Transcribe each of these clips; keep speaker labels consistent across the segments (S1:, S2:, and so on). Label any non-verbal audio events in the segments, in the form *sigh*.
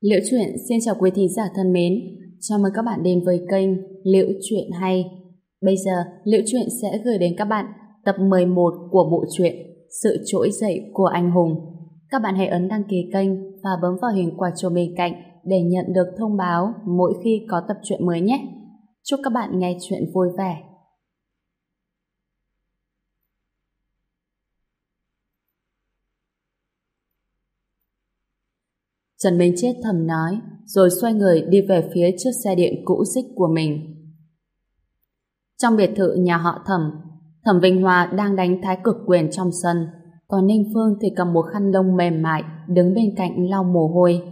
S1: Liễu Chuyện xin chào quý thính giả thân mến. Chào mừng các bạn đến với kênh Liễu Chuyện Hay. Bây giờ, Liễu Chuyện sẽ gửi đến các bạn tập 11 của bộ truyện Sự Trỗi Dậy của Anh Hùng. Các bạn hãy ấn đăng ký kênh và bấm vào hình quả chuông bên cạnh để nhận được thông báo mỗi khi có tập truyện mới nhé. Chúc các bạn nghe chuyện vui vẻ. Trần Minh Chết thầm nói, rồi xoay người đi về phía chiếc xe điện cũ xích của mình. Trong biệt thự nhà họ Thẩm, Thẩm Vinh Hoa đang đánh thái cực quyền trong sân, còn Ninh Phương thì cầm một khăn lông mềm mại đứng bên cạnh lau mồ hôi.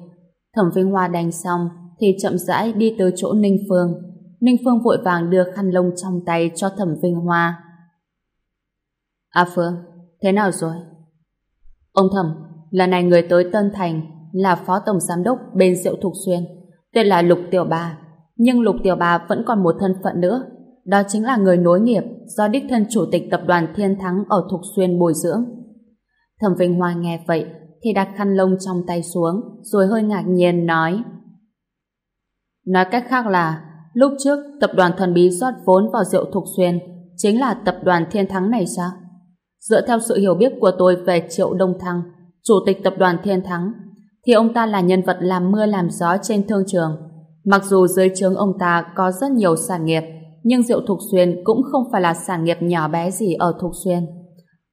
S1: Thẩm Vinh Hoa đánh xong thì chậm rãi đi tới chỗ Ninh Phương. Ninh Phương vội vàng đưa khăn lông trong tay cho Thẩm Vinh Hoa. À Phương, thế nào rồi? Ông Thẩm, lần này người tới Tân Thành là phó tổng giám đốc bên Diệu Thục Xuyên, tên là Lục Tiểu Bà. Nhưng Lục Tiểu Bà vẫn còn một thân phận nữa, đó chính là người nối nghiệp do đích thân chủ tịch tập đoàn Thiên Thắng ở Thục Xuyên bồi dưỡng. Thẩm Vinh Hoa nghe vậy thì đặt khăn lông trong tay xuống rồi hơi ngạc nhiên nói Nói cách khác là lúc trước tập đoàn thần bí rót vốn vào rượu Thục Xuyên chính là tập đoàn Thiên Thắng này sao? Dựa theo sự hiểu biết của tôi về Triệu Đông Thăng, chủ tịch tập đoàn Thiên Thắng thì ông ta là nhân vật làm mưa làm gió trên thương trường. Mặc dù dưới trướng ông ta có rất nhiều sản nghiệp, nhưng rượu Thục Xuyên cũng không phải là sản nghiệp nhỏ bé gì ở Thục Xuyên.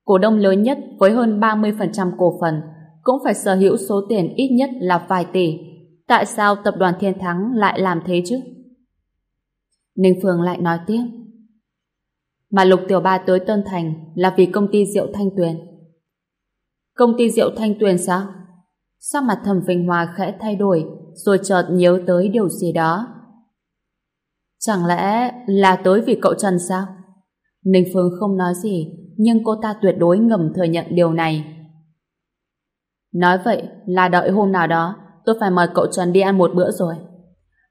S1: Cổ đông lớn nhất với hơn 30% cổ phần cũng phải sở hữu số tiền ít nhất là vài tỷ. Tại sao tập đoàn Thiên Thắng lại làm thế chứ? Ninh Phương lại nói tiếp. Mà Lục Tiểu Ba tới Tân Thành là vì công ty rượu Thanh Tuyền. Công ty rượu Thanh Tuyền sao? Sắc mặt thẩm Vinh Hòa khẽ thay đổi, rồi chợt nhớ tới điều gì đó. Chẳng lẽ là tới vì cậu Trần sao? Ninh Phương không nói gì, nhưng cô ta tuyệt đối ngầm thừa nhận điều này. Nói vậy là đợi hôm nào đó tôi phải mời cậu Trần đi ăn một bữa rồi.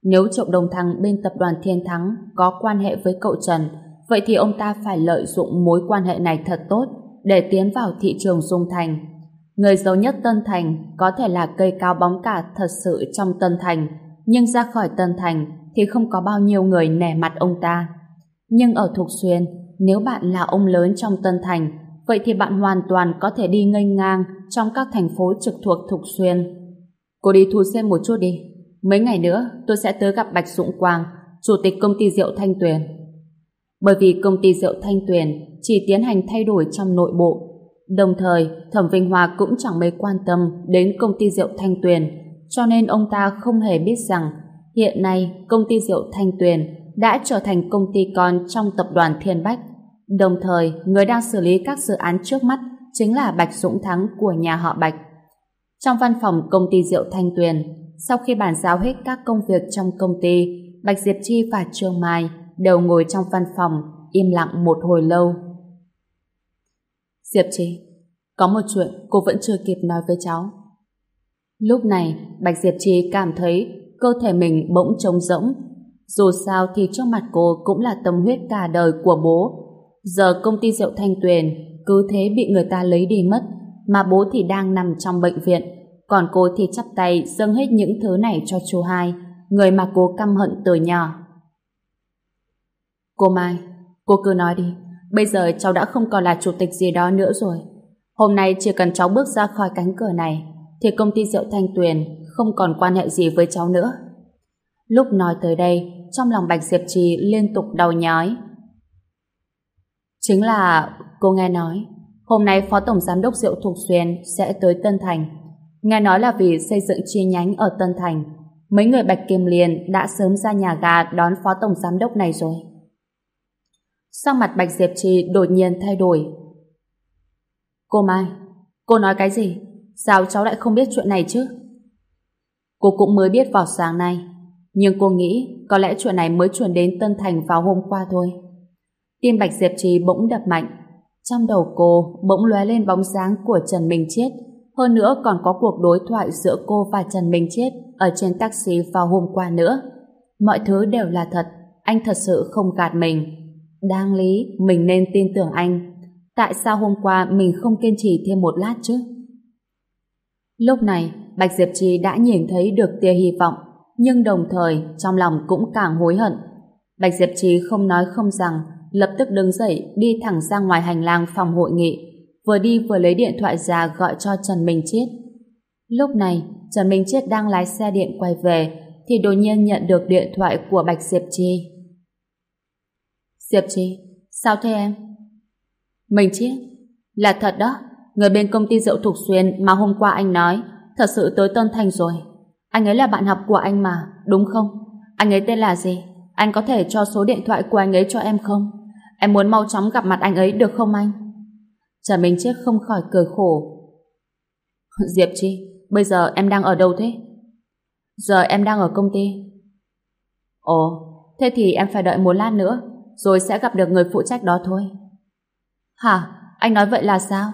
S1: Nếu Trọng Đồng Thăng bên tập đoàn Thiên Thắng có quan hệ với cậu Trần, vậy thì ông ta phải lợi dụng mối quan hệ này thật tốt để tiến vào thị trường dung thành. Người giàu nhất Tân Thành có thể là cây cao bóng cả thật sự trong Tân Thành, nhưng ra khỏi Tân Thành thì không có bao nhiêu người nể mặt ông ta. Nhưng ở Thục Xuyên, nếu bạn là ông lớn trong Tân Thành, vậy thì bạn hoàn toàn có thể đi ngây ngang trong các thành phố trực thuộc Thục Xuyên. Cô đi thu xem một chút đi. Mấy ngày nữa, tôi sẽ tới gặp Bạch Dũng Quang, chủ tịch công ty rượu Thanh Tuyền. Bởi vì công ty rượu Thanh Tuyền chỉ tiến hành thay đổi trong nội bộ, Đồng thời, Thẩm Vinh Hòa cũng chẳng mấy quan tâm đến công ty rượu Thanh Tuyền, cho nên ông ta không hề biết rằng hiện nay công ty rượu Thanh Tuyền đã trở thành công ty con trong tập đoàn Thiên Bách. Đồng thời, người đang xử lý các dự án trước mắt chính là Bạch Dũng Thắng của nhà họ Bạch. Trong văn phòng công ty rượu Thanh Tuyền, sau khi bàn giao hết các công việc trong công ty, Bạch Diệp Chi và Trương Mai đều ngồi trong văn phòng, im lặng một hồi lâu. Diệp Chi, có một chuyện cô vẫn chưa kịp nói với cháu. Lúc này, Bạch Diệp Chi cảm thấy cơ thể mình bỗng trống rỗng. Dù sao thì trước mặt cô cũng là tâm huyết cả đời của bố. Giờ công ty rượu Thanh Tuyền cứ thế bị người ta lấy đi mất, mà bố thì đang nằm trong bệnh viện. Còn cô thì chắp tay dâng hết những thứ này cho chú hai, người mà cô căm hận từ nhỏ. Cô Mai, cô cứ nói đi, Bây giờ cháu đã không còn là chủ tịch gì đó nữa rồi. Hôm nay chỉ cần cháu bước ra khỏi cánh cửa này thì công ty rượu Thanh Tuyền không còn quan hệ gì với cháu nữa. Lúc nói tới đây, trong lòng Bạch Diệp Trì liên tục đau nhói. Chính là cô nghe nói hôm nay Phó Tổng Giám đốc Rượu Thục Xuyên sẽ tới Tân Thành. Nghe nói là vì xây dựng chi nhánh ở Tân Thành. Mấy người Bạch Kim Liên đã sớm ra nhà gà đón Phó Tổng Giám đốc này rồi. Sang mặt Bạch Diệp Trì đột nhiên thay đổi. Cô Mai, cô nói cái gì? Sao cháu lại không biết chuyện này chứ? Cô cũng mới biết vào sáng nay, nhưng cô nghĩ có lẽ chuyện này mới chuyển đến Tân Thành vào hôm qua thôi. Tim Bạch Diệp Trì bỗng đập mạnh. Trong đầu cô bỗng lóe lên bóng dáng của Trần Minh Chiết. Hơn nữa còn có cuộc đối thoại giữa cô và Trần Minh Chiết ở trên taxi vào hôm qua nữa. Mọi thứ đều là thật, anh thật sự không gạt mình. Đáng lý, mình nên tin tưởng anh. Tại sao hôm qua mình không kiên trì thêm một lát chứ? Lúc này, Bạch Diệp Trì đã nhìn thấy được tia hy vọng, nhưng đồng thời trong lòng cũng càng hối hận. Bạch Diệp Trì không nói không rằng, lập tức đứng dậy đi thẳng ra ngoài hành lang phòng hội nghị, vừa đi vừa lấy điện thoại ra gọi cho Trần Minh Chiết. Lúc này, Trần Minh Chiết đang lái xe điện quay về, thì đột nhiên nhận được điện thoại của Bạch Diệp trì Diệp Trì, sao thế em? Mình chết. là thật đó, người bên công ty rượu Thục Xuyên mà hôm qua anh nói thật sự tới Tân Thành rồi. Anh ấy là bạn học của anh mà, đúng không? Anh ấy tên là gì? Anh có thể cho số điện thoại của anh ấy cho em không? Em muốn mau chóng gặp mặt anh ấy được không anh? Trần Minh Chiết không khỏi cười khổ. *laughs* Diệp Chi, bây giờ em đang ở đâu thế? Giờ em đang ở công ty. Ồ, thế thì em phải đợi một lát nữa, rồi sẽ gặp được người phụ trách đó thôi. Hả? Anh nói vậy là sao?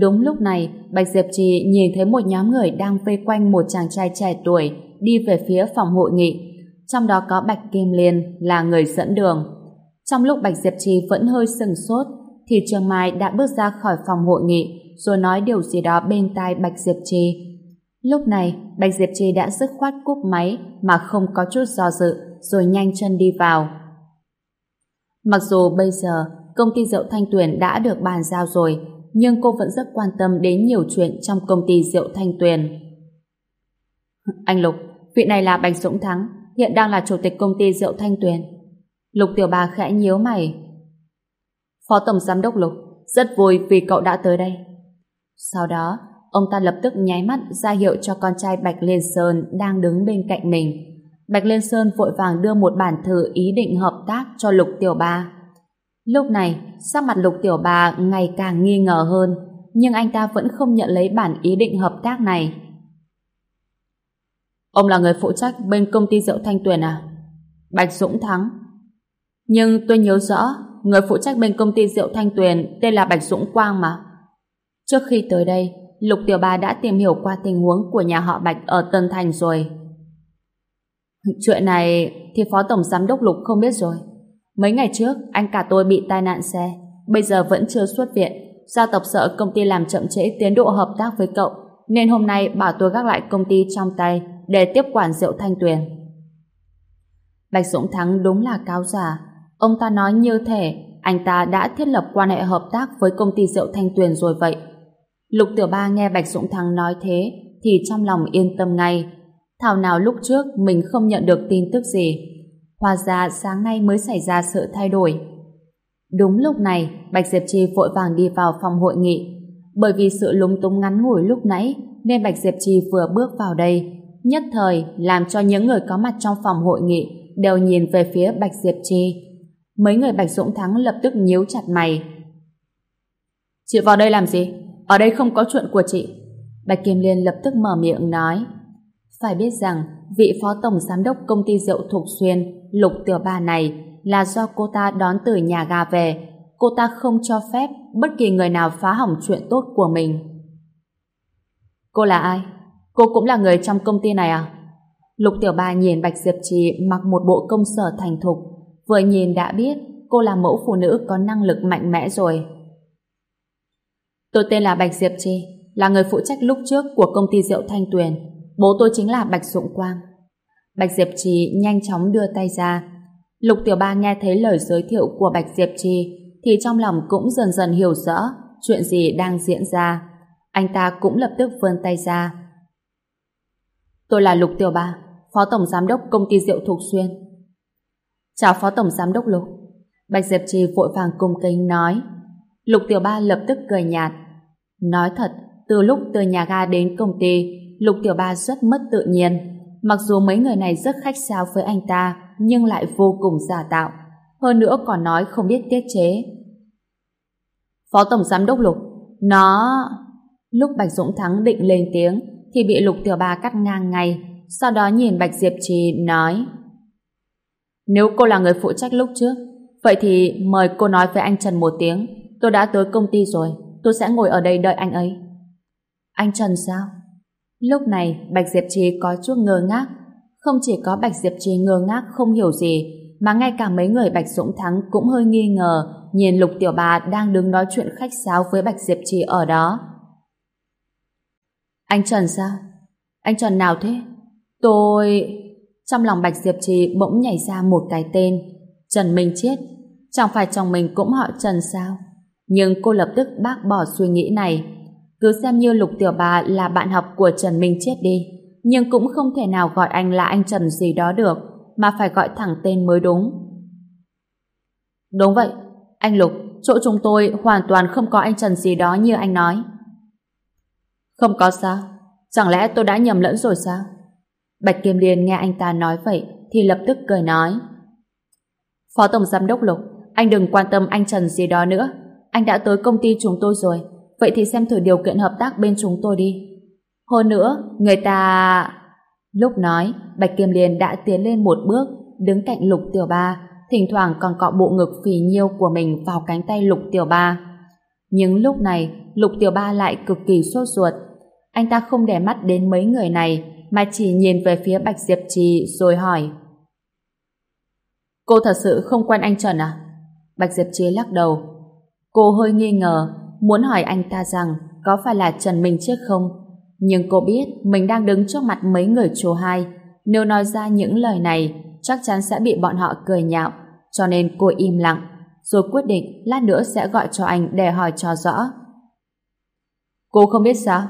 S1: Đúng lúc này, Bạch Diệp Trì nhìn thấy một nhóm người đang vây quanh một chàng trai trẻ tuổi đi về phía phòng hội nghị. Trong đó có Bạch Kim Liên là người dẫn đường. Trong lúc Bạch Diệp Trì vẫn hơi sừng sốt, thì Trường Mai đã bước ra khỏi phòng hội nghị rồi nói điều gì đó bên tai Bạch Diệp Trì. Lúc này, Bạch Diệp Trì đã dứt khoát cúp máy mà không có chút do dự rồi nhanh chân đi vào. Mặc dù bây giờ công ty rượu Thanh Tuyền đã được bàn giao rồi nhưng cô vẫn rất quan tâm đến nhiều chuyện trong công ty rượu Thanh Tuyền. Anh Lục, vị này là Bạch Dũng Thắng, hiện đang là chủ tịch công ty rượu Thanh Tuyền. Lục Tiểu Bà khẽ nhíu mày. Phó Tổng Giám đốc Lục, rất vui vì cậu đã tới đây. Sau đó, ông ta lập tức nháy mắt ra hiệu cho con trai Bạch Liên Sơn đang đứng bên cạnh mình. Bạch Liên Sơn vội vàng đưa một bản thử ý định hợp tác cho Lục Tiểu Ba. Lúc này, sắc mặt Lục Tiểu Ba ngày càng nghi ngờ hơn, nhưng anh ta vẫn không nhận lấy bản ý định hợp tác này. Ông là người phụ trách bên công ty rượu Thanh Tuyền à? Bạch Dũng Thắng. Nhưng tôi nhớ rõ, người phụ trách bên công ty rượu Thanh Tuyền tên là Bạch Dũng Quang mà. Trước khi tới đây, Lục Tiểu Ba đã tìm hiểu qua tình huống của nhà họ Bạch ở Tân Thành rồi. Chuyện này thì Phó Tổng Giám đốc Lục không biết rồi. Mấy ngày trước, anh cả tôi bị tai nạn xe, bây giờ vẫn chưa xuất viện. Gia tộc sợ công ty làm chậm trễ tiến độ hợp tác với cậu, nên hôm nay bảo tôi gác lại công ty trong tay để tiếp quản rượu thanh tuyền. Bạch Dũng Thắng đúng là cao giả. Ông ta nói như thể anh ta đã thiết lập quan hệ hợp tác với công ty rượu thanh tuyền rồi vậy. Lục Tiểu Ba nghe Bạch Dũng Thắng nói thế thì trong lòng yên tâm ngay. Thảo nào lúc trước mình không nhận được tin tức gì Hóa ra sáng nay mới xảy ra sự thay đổi. Đúng lúc này, Bạch Diệp Trì vội vàng đi vào phòng hội nghị. Bởi vì sự lúng túng ngắn ngủi lúc nãy, nên Bạch Diệp Trì vừa bước vào đây, nhất thời làm cho những người có mặt trong phòng hội nghị đều nhìn về phía Bạch Diệp Trì. Mấy người Bạch Dũng Thắng lập tức nhíu chặt mày. Chị vào đây làm gì? Ở đây không có chuyện của chị. Bạch Kim Liên lập tức mở miệng nói. Phải biết rằng, vị phó tổng giám đốc công ty rượu Thục Xuyên Lục Tiểu Ba này là do cô ta đón từ nhà ga về. Cô ta không cho phép bất kỳ người nào phá hỏng chuyện tốt của mình. Cô là ai? Cô cũng là người trong công ty này à? Lục Tiểu Ba nhìn Bạch Diệp Trì mặc một bộ công sở thành thục. Vừa nhìn đã biết cô là mẫu phụ nữ có năng lực mạnh mẽ rồi. Tôi tên là Bạch Diệp Trì, là người phụ trách lúc trước của công ty rượu Thanh Tuyền. Bố tôi chính là Bạch Dụng Quang. Bạch Diệp Trì nhanh chóng đưa tay ra. Lục Tiểu Ba nghe thấy lời giới thiệu của Bạch Diệp Trì thì trong lòng cũng dần dần hiểu rõ chuyện gì đang diễn ra. Anh ta cũng lập tức vươn tay ra. Tôi là Lục Tiểu Ba, Phó Tổng Giám đốc Công ty Rượu Thục Xuyên. Chào Phó Tổng Giám đốc Lục. Bạch Diệp Trì vội vàng cung kính nói. Lục Tiểu Ba lập tức cười nhạt. Nói thật, từ lúc từ nhà ga đến công ty, Lục Tiểu Ba rất mất tự nhiên. Mặc dù mấy người này rất khách sáo với anh ta, nhưng lại vô cùng giả tạo. Hơn nữa còn nói không biết tiết chế. Phó Tổng Giám Đốc Lục, nó... Lúc Bạch Dũng Thắng định lên tiếng, thì bị Lục Tiểu Ba cắt ngang ngay, sau đó nhìn Bạch Diệp Trì nói Nếu cô là người phụ trách lúc trước, vậy thì mời cô nói với anh Trần một tiếng, tôi đã tới công ty rồi, tôi sẽ ngồi ở đây đợi anh ấy. Anh Trần sao? Lúc này, Bạch Diệp Trì có chút ngơ ngác Không chỉ có Bạch Diệp Trì ngơ ngác không hiểu gì, Mà ngay cả mấy người Bạch Dũng Thắng cũng hơi nghi ngờ Nhìn Lục Tiểu Bà đang đứng nói chuyện khách sáo với Bạch Diệp Trì ở đó Anh Trần sao? Anh Trần nào thế? Tôi... Trong lòng Bạch Diệp Trì bỗng nhảy ra một cái tên. Trần Minh chết Chẳng phải chồng mình cũng họ Trần sao? Nhưng cô lập tức bác bỏ suy nghĩ này. Cứ xem như Lục Tiểu Bà là bạn học của Trần Minh chết đi. Nhưng cũng không thể nào gọi anh là anh Trần gì đó được, mà phải gọi thẳng tên mới đúng. Đúng vậy, anh Lục, chỗ chúng tôi hoàn toàn không có anh Trần gì đó như anh nói. Không có sao? Chẳng lẽ tôi đã nhầm lẫn rồi sao? Bạch Kim Liên nghe anh ta nói vậy thì lập tức cười nói. Phó Tổng Giám Đốc Lục, anh đừng quan tâm anh Trần gì đó nữa. Anh đã tới công ty chúng tôi rồi. Vậy thì xem thử điều kiện hợp tác bên chúng tôi đi. Hơn nữa, người ta... Lúc nói, Bạch Kim Liên đã tiến lên một bước, đứng cạnh Lục Tiểu Ba, thỉnh thoảng còn cọ bộ ngực phì nhiêu của mình vào cánh tay Lục Tiểu Ba. Nhưng lúc này, Lục Tiểu Ba lại cực kỳ sốt ruột. Anh ta không để mắt đến mấy người này, mà chỉ nhìn về phía Bạch Diệp Trì rồi hỏi. Cô thật sự không quen anh Trần à? Bạch Diệp Trì lắc đầu. Cô hơi nghi ngờ, muốn hỏi anh ta rằng có phải là Trần Minh Chiết không? Nhưng cô biết mình đang đứng trước mặt mấy người chùa hai. Nếu nói ra những lời này, chắc chắn sẽ bị bọn họ cười nhạo. Cho nên cô im lặng, rồi quyết định lát nữa sẽ gọi cho anh để hỏi cho rõ. Cô không biết sao?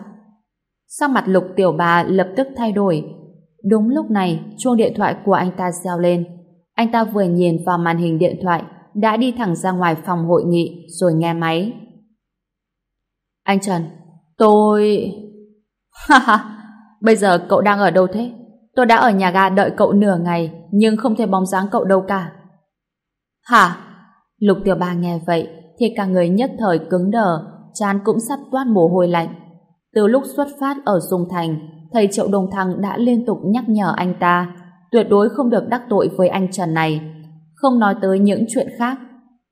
S1: Sắc mặt lục tiểu bà lập tức thay đổi. Đúng lúc này, chuông điện thoại của anh ta reo lên. Anh ta vừa nhìn vào màn hình điện thoại, đã đi thẳng ra ngoài phòng hội nghị rồi nghe máy. Anh Trần, tôi... *laughs* Ha ha, bây giờ cậu đang ở đâu thế? Tôi đã ở nhà ga đợi cậu nửa ngày, nhưng không thể bóng dáng cậu đâu cả. Hả? Lục tiểu ba nghe vậy, thì cả người nhất thời cứng đờ, chán cũng sắp toát mồ hôi lạnh. Từ lúc xuất phát ở Dung Thành, thầy Triệu Đông Thăng đã liên tục nhắc nhở anh ta tuyệt đối không được đắc tội với anh Trần này. Không nói tới những chuyện khác.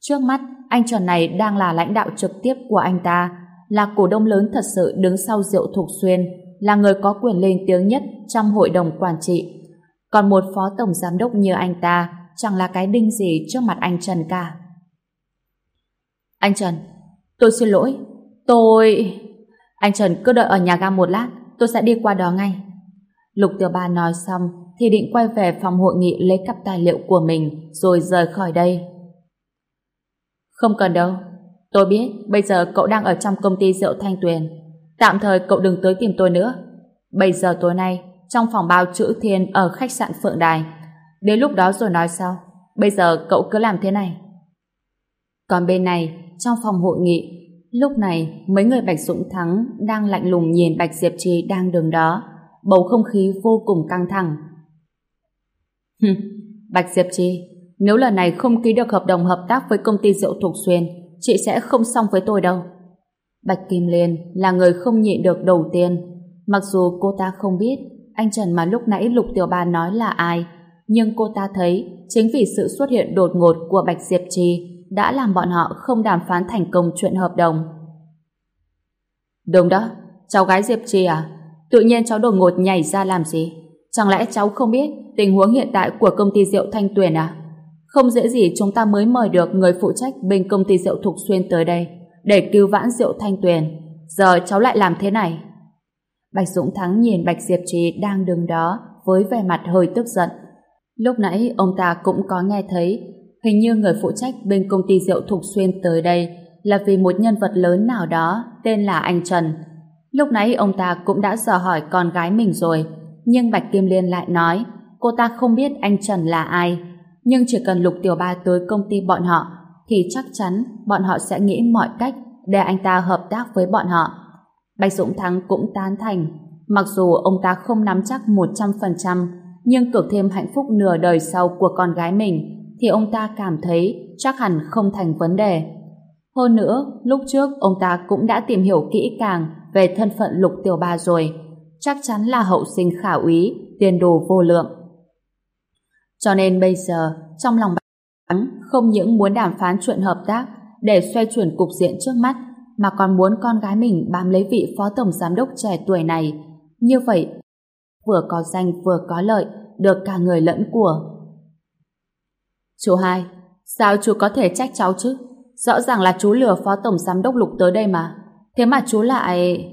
S1: Trước mắt, anh Trần này đang là lãnh đạo trực tiếp của anh ta, là cổ đông lớn thật sự đứng sau Diệu Thục Xuyên, là người có quyền lên tiếng nhất trong hội đồng quản trị. Còn một phó tổng giám đốc như anh ta chẳng là cái đinh gì trước mặt anh Trần cả. Anh Trần, tôi xin lỗi. Tôi... Anh Trần cứ đợi ở nhà ga một lát, tôi sẽ đi qua đó ngay. Lục Tiểu Ba nói xong thì định quay về phòng hội nghị lấy cặp tài liệu của mình rồi rời khỏi đây. Không cần đâu. Tôi biết bây giờ cậu đang ở trong công ty rượu Thanh Tuyền. Tạm thời cậu đừng tới tìm tôi nữa. Bây giờ tối nay, trong phòng bao chữ thiên ở khách sạn Phượng Đài. Đến lúc đó rồi nói sau. Bây giờ cậu cứ làm thế này. Còn bên này, trong phòng hội nghị, Lúc này, mấy người Bạch Dũng Thắng đang lạnh lùng nhìn Bạch Diệp Trì đang đứng đó. Bầu không khí vô cùng căng thẳng. Bạch Diệp Trì, nếu lần này không ký được hợp đồng hợp tác với công ty rượu Thục Xuyên, chị sẽ không xong với tôi đâu. Bạch Kim Liên là người không nhịn được đầu tiên. Mặc dù cô ta không biết anh Trần mà lúc nãy Lục Tiểu Ba nói là ai, nhưng cô ta thấy chính vì sự xuất hiện đột ngột của Bạch Diệp Trì đã làm bọn họ không đàm phán thành công chuyện hợp đồng. Đúng đó, cháu gái Diệp Trì à? Tự nhiên cháu đột ngột nhảy ra làm gì? Chẳng lẽ cháu không biết tình huống hiện tại của công ty rượu Thanh Tuyền à? Không dễ gì chúng ta mới mời được người phụ trách bên công ty rượu Thục Xuyên tới đây để cứu vãn rượu Thanh Tuyền. Giờ cháu lại làm thế này. Bạch Dũng Thắng nhìn Bạch Diệp Trì đang đứng đó với vẻ mặt hơi tức giận. Lúc nãy ông ta cũng có nghe thấy Hình như người phụ trách bên công ty rượu Thục Xuyên tới đây là vì một nhân vật lớn nào đó tên là anh Trần. Lúc nãy ông ta cũng đã dò hỏi con gái mình rồi, nhưng Bạch Kim Liên lại nói cô ta không biết anh Trần là ai. Nhưng chỉ cần Lục Tiểu Ba tới công ty bọn họ thì chắc chắn bọn họ sẽ nghĩ mọi cách để anh ta hợp tác với bọn họ. Bạch Dũng Thắng cũng tán thành. Mặc dù ông ta không nắm chắc 100%, nhưng cực thêm hạnh phúc nửa đời sau của con gái mình thì ông ta cảm thấy chắc hẳn không thành vấn đề. Hơn nữa, lúc trước ông ta cũng đã tìm hiểu kỹ càng về thân phận lục tiểu ba rồi. Chắc chắn là hậu sinh khả úy, tiền đồ vô lượng. Cho nên bây giờ, trong lòng hắn không những muốn đàm phán chuyện hợp tác để xoay chuyển cục diện trước mắt, mà còn muốn con gái mình bám lấy vị phó tổng giám đốc trẻ tuổi này. Như vậy, vừa có danh vừa có lợi, được cả người lẫn của. Chú hai, sao chú có thể trách cháu chứ? Rõ ràng là chú lừa phó tổng giám đốc lục tới đây mà. Thế mà chú lại...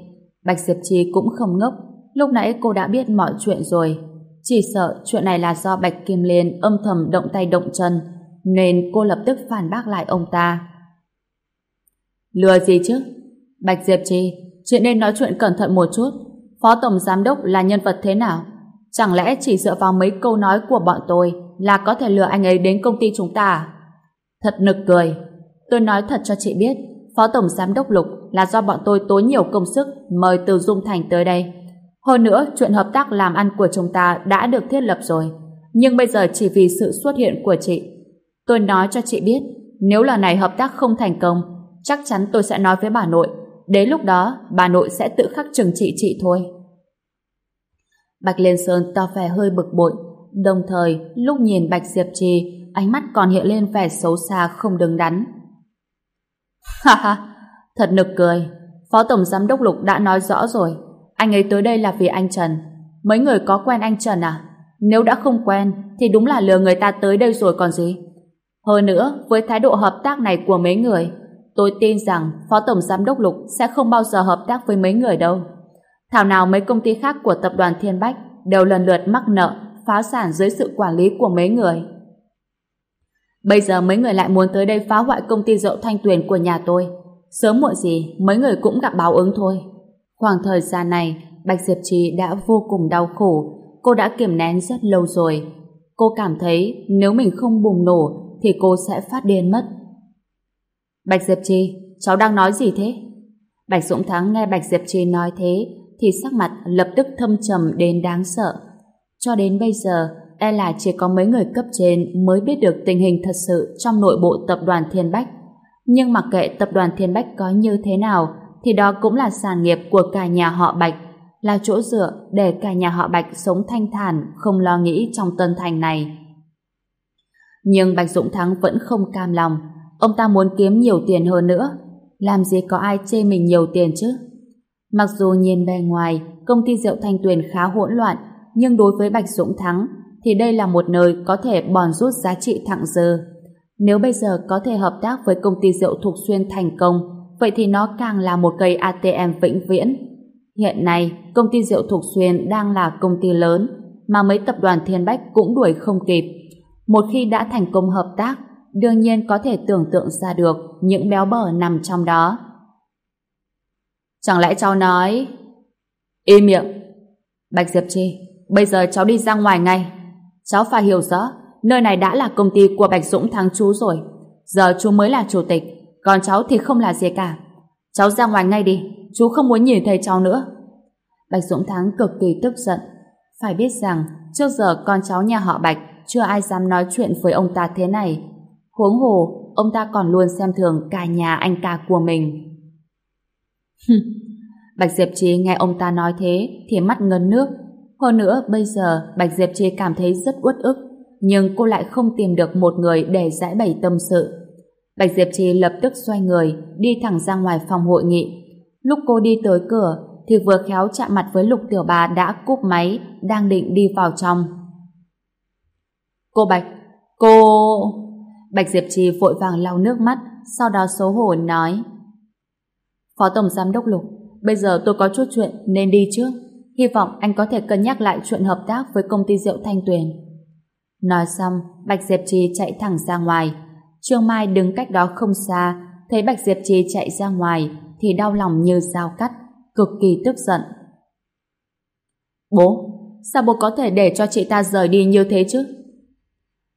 S1: Bạch Diệp Trì cũng không ngốc, lúc nãy cô đã biết mọi chuyện rồi. Chỉ sợ chuyện này là do Bạch Kim Liên âm thầm động tay động chân, nên cô lập tức phản bác lại ông ta. Lừa gì chứ? Bạch Diệp Trì, chị nên nói chuyện cẩn thận một chút. Phó Tổng Giám Đốc là nhân vật thế nào? Chẳng lẽ chỉ dựa vào mấy câu nói của bọn tôi là có thể lừa anh ấy đến công ty chúng ta à? Thật nực cười. Tôi nói thật cho chị biết, Phó Tổng Giám Đốc Lục là do bọn tôi tốn nhiều công sức mời từ Dung Thành tới đây. Hơn nữa, chuyện hợp tác làm ăn của chúng ta đã được thiết lập rồi. Nhưng bây giờ chỉ vì sự xuất hiện của chị. Tôi nói cho chị biết, nếu lần này hợp tác không thành công, chắc chắn tôi sẽ nói với bà nội. Đến lúc đó, bà nội sẽ tự khắc trừng trị chị thôi. Bạch Liên Sơn to vẻ hơi bực bội, đồng thời lúc nhìn Bạch Diệp Trì, ánh mắt còn hiện lên vẻ xấu xa không đứng đắn. Ha ha, thật nực cười. Phó Tổng Giám Đốc Lục đã nói rõ rồi, anh ấy tới đây là vì anh Trần. Mấy người có quen anh Trần à? Nếu đã không quen, thì đúng là lừa người ta tới đây rồi còn gì. Hơn nữa, với thái độ hợp tác này của mấy người, tôi tin rằng Phó Tổng Giám Đốc Lục sẽ không bao giờ hợp tác với mấy người đâu. Thảo nào mấy công ty khác của tập đoàn Thiên Bách đều lần lượt mắc nợ, phá sản dưới sự quản lý của mấy người. Bây giờ mấy người lại muốn tới đây phá hoại công ty rượu thanh tuyền của nhà tôi. Sớm muộn gì, mấy người cũng gặp báo ứng thôi. Khoảng thời gian này, Bạch Diệp Trì đã vô cùng đau khổ. Cô đã kiềm nén rất lâu rồi. Cô cảm thấy nếu mình không bùng nổ thì cô sẽ phát điên mất. Bạch Diệp Trì, cháu đang nói gì thế? Bạch Dũng Thắng nghe Bạch Diệp Trì nói thế thì sắc mặt lập tức thâm trầm đến đáng sợ. Cho đến bây giờ, e là chỉ có mấy người cấp trên mới biết được tình hình thật sự trong nội bộ tập đoàn Thiên Bách. Nhưng mặc kệ tập đoàn Thiên Bách có như thế nào, thì đó cũng là sản nghiệp của cả nhà họ Bạch, là chỗ dựa để cả nhà họ Bạch sống thanh thản, không lo nghĩ trong tân thành này. Nhưng Bạch Dũng Thắng vẫn không cam lòng, ông ta muốn kiếm nhiều tiền hơn nữa. Làm gì có ai chê mình nhiều tiền chứ? Mặc dù nhìn bề ngoài, công ty rượu Thanh Tuyền khá hỗn loạn, nhưng đối với Bạch Dũng Thắng thì đây là một nơi có thể bòn rút giá trị thặng dư. Nếu bây giờ có thể hợp tác với công ty rượu Thục Xuyên thành công, vậy thì nó càng là một cây ATM vĩnh viễn. Hiện nay, công ty rượu Thục Xuyên đang là công ty lớn, mà mấy tập đoàn Thiên Bách cũng đuổi không kịp. Một khi đã thành công hợp tác, đương nhiên có thể tưởng tượng ra được những béo bở nằm trong đó. Chẳng lẽ cháu nói... Im miệng! Bạch Diệp Chi, bây giờ cháu đi ra ngoài ngay. Cháu phải hiểu rõ, nơi này đã là công ty của Bạch Dũng Thắng chú rồi. Giờ chú mới là chủ tịch, còn cháu thì không là gì cả. Cháu ra ngoài ngay đi, chú không muốn nhìn thấy cháu nữa. Bạch Dũng Thắng cực kỳ tức giận. Phải biết rằng, trước giờ con cháu nhà họ Bạch chưa ai dám nói chuyện với ông ta thế này. Huống hồ, ông ta còn luôn xem thường cả nhà anh ca của mình. Bạch Diệp Trí nghe ông ta nói thế thì mắt ngấn nước. Hơn nữa, bây giờ Bạch Diệp Trí cảm thấy rất uất ức, nhưng cô lại không tìm được một người để giải bày tâm sự. Bạch Diệp Trì lập tức xoay người, đi thẳng ra ngoài phòng hội nghị. Lúc cô đi tới cửa, thì vừa khéo chạm mặt với Lục Tiểu Bà đã cúp máy, đang định đi vào trong. Cô Bạch, cô... Bạch Diệp Trì vội vàng lau nước mắt, sau đó xấu hổ nói. Phó Tổng Giám Đốc Lục, bây giờ tôi có chút chuyện nên đi trước. Hy vọng anh có thể cân nhắc lại chuyện hợp tác với công ty rượu Thanh Tuyền. Nói xong, Bạch Diệp Trì chạy thẳng ra ngoài. Trương Mai đứng cách đó không xa, thấy Bạch Diệp Trì chạy ra ngoài thì đau lòng như dao cắt, cực kỳ tức giận. Bố, sao bố có thể để cho chị ta rời đi như thế chứ?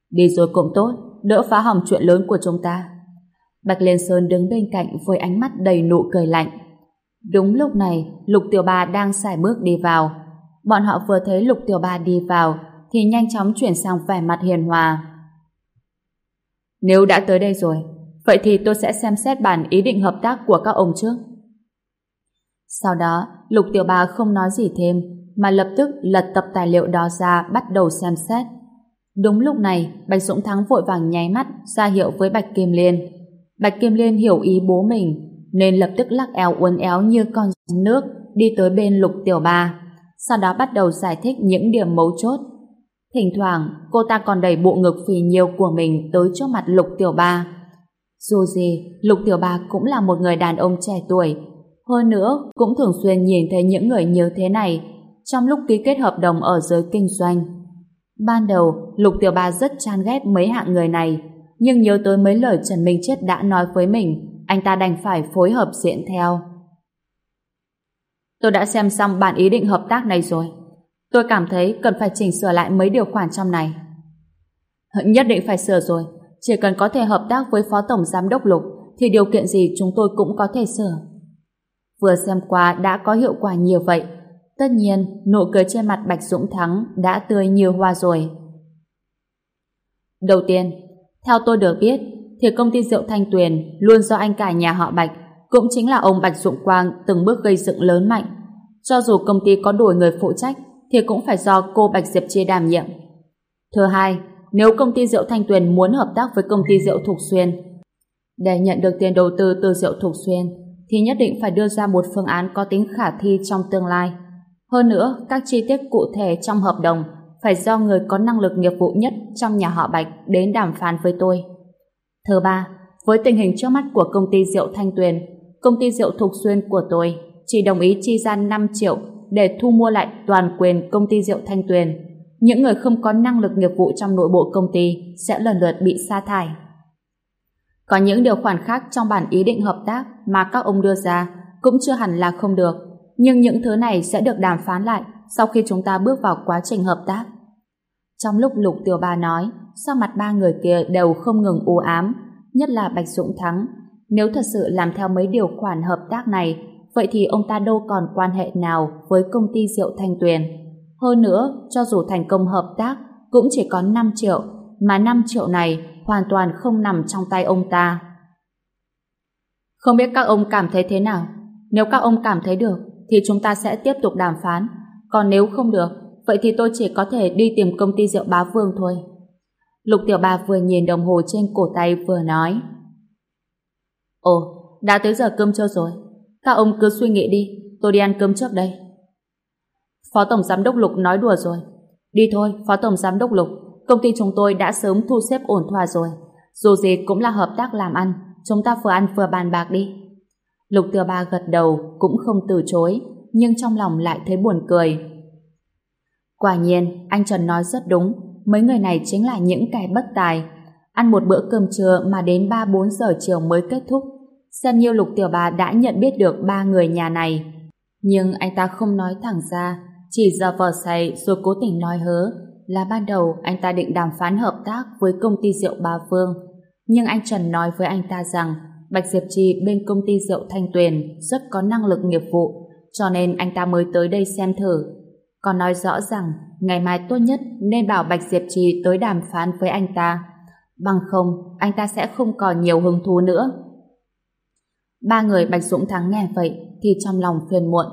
S1: Đi rồi cũng tốt, đỡ phá hỏng chuyện lớn của chúng ta. Bạch Liên Sơn đứng bên cạnh với ánh mắt đầy nụ cười lạnh. Đúng lúc này, Lục Tiểu Ba đang xài bước đi vào. Bọn họ vừa thấy Lục Tiểu Ba đi vào, thì nhanh chóng chuyển sang vẻ mặt hiền hòa. Nếu đã tới đây rồi, vậy thì tôi sẽ xem xét bản ý định hợp tác của các ông trước. Sau đó, Lục Tiểu Ba không nói gì thêm, mà lập tức lật tập tài liệu đó ra bắt đầu xem xét. Đúng lúc này, Bạch Dũng Thắng vội vàng nháy mắt ra hiệu với Bạch Kim Liên. Bạch Kim Liên hiểu ý bố mình, nên lập tức lắc eo uốn éo như con nước đi tới bên Lục Tiểu Ba. Sau đó bắt đầu giải thích những điểm mấu chốt. Thỉnh thoảng, cô ta còn đẩy bộ ngực phì nhiều của mình tới trước mặt Lục Tiểu Ba. Dù gì, Lục Tiểu Ba cũng là một người đàn ông trẻ tuổi. Hơn nữa, cũng thường xuyên nhìn thấy những người như thế này trong lúc ký kết hợp đồng ở giới kinh doanh. Ban đầu, Lục Tiểu Ba rất chán ghét mấy hạng người này, nhưng nhớ tới mấy lời Trần Minh Chết đã nói với mình, anh ta đành phải phối hợp diễn theo. Tôi đã xem xong bản ý định hợp tác này rồi. Tôi cảm thấy cần phải chỉnh sửa lại mấy điều khoản trong này. Nhất định phải sửa rồi. Chỉ cần có thể hợp tác với Phó Tổng Giám đốc Lục thì điều kiện gì chúng tôi cũng có thể sửa. Vừa xem qua đã có hiệu quả nhiều vậy. Tất nhiên, nụ cười trên mặt Bạch Dũng Thắng đã tươi như hoa rồi. Đầu tiên, theo tôi được biết, thì công ty rượu Thanh Tuyền luôn do anh cả nhà họ Bạch, cũng chính là ông Bạch Dũng Quang từng bước gây dựng lớn mạnh. Cho dù công ty có đổi người phụ trách, thì cũng phải do cô Bạch Diệp Chi đảm nhiệm. Thứ hai, nếu công ty rượu Thanh Tuyền muốn hợp tác với công ty rượu Thục Xuyên, để nhận được tiền đầu tư từ rượu Thục Xuyên, thì nhất định phải đưa ra một phương án có tính khả thi trong tương lai. Hơn nữa, các chi tiết cụ thể trong hợp đồng phải do người có năng lực nghiệp vụ nhất trong nhà họ Bạch đến đàm phán với tôi. Thứ ba, với tình hình trước mắt của công ty rượu Thanh Tuyền, công ty rượu Thục Xuyên của tôi chỉ đồng ý chi ra 5 triệu để thu mua lại toàn quyền công ty rượu Thanh Tuyền. Những người không có năng lực nghiệp vụ trong nội bộ công ty sẽ lần lượt bị sa thải. Có những điều khoản khác trong bản ý định hợp tác mà các ông đưa ra cũng chưa hẳn là không được, nhưng những thứ này sẽ được đàm phán lại sau khi chúng ta bước vào quá trình hợp tác. Trong lúc Lục Tiểu Ba nói, sao mặt ba người kia đều không ngừng u ám, nhất là Bạch Dũng Thắng. Nếu thật sự làm theo mấy điều khoản hợp tác này, vậy thì ông ta đâu còn quan hệ nào với công ty rượu Thanh Tuyền. Hơn nữa, cho dù thành công hợp tác, cũng chỉ có 5 triệu, mà 5 triệu này hoàn toàn không nằm trong tay ông ta. Không biết các ông cảm thấy thế nào? Nếu các ông cảm thấy được, thì chúng ta sẽ tiếp tục đàm phán. Còn nếu không được, vậy thì tôi chỉ có thể đi tìm công ty rượu bá vương thôi. Lục tiểu bà vừa nhìn đồng hồ trên cổ tay vừa nói. Ồ, đã tới giờ cơm trưa rồi. Các ông cứ suy nghĩ đi, tôi đi ăn cơm trước đây. Phó Tổng Giám đốc Lục nói đùa rồi. Đi thôi, Phó Tổng Giám đốc Lục, công ty chúng tôi đã sớm thu xếp ổn thỏa rồi. Dù gì cũng là hợp tác làm ăn, chúng ta vừa ăn vừa bàn bạc đi. Lục Tiểu Ba gật đầu, cũng không từ chối, nhưng trong lòng lại thấy buồn cười. Quả nhiên, anh Trần nói rất đúng, mấy người này chính là những kẻ bất tài. Ăn một bữa cơm trưa mà đến 3-4 giờ chiều mới kết thúc. Xem như Lục Tiểu Bà đã nhận biết được ba người nhà này. Nhưng anh ta không nói thẳng ra, chỉ giờ vờ say rồi cố tình nói hớ là ban đầu anh ta định đàm phán hợp tác với công ty rượu Ba Phương. Nhưng anh Trần nói với anh ta rằng Bạch Diệp Trì bên công ty rượu Thanh Tuyền rất có năng lực nghiệp vụ, cho nên anh ta mới tới đây xem thử. Còn nói rõ rằng ngày mai tốt nhất nên bảo Bạch Diệp Trì tới đàm phán với anh ta. Bằng không, anh ta sẽ không còn nhiều hứng thú nữa. Ba người Bạch Dũng Thắng nghe vậy thì trong lòng phiền muộn.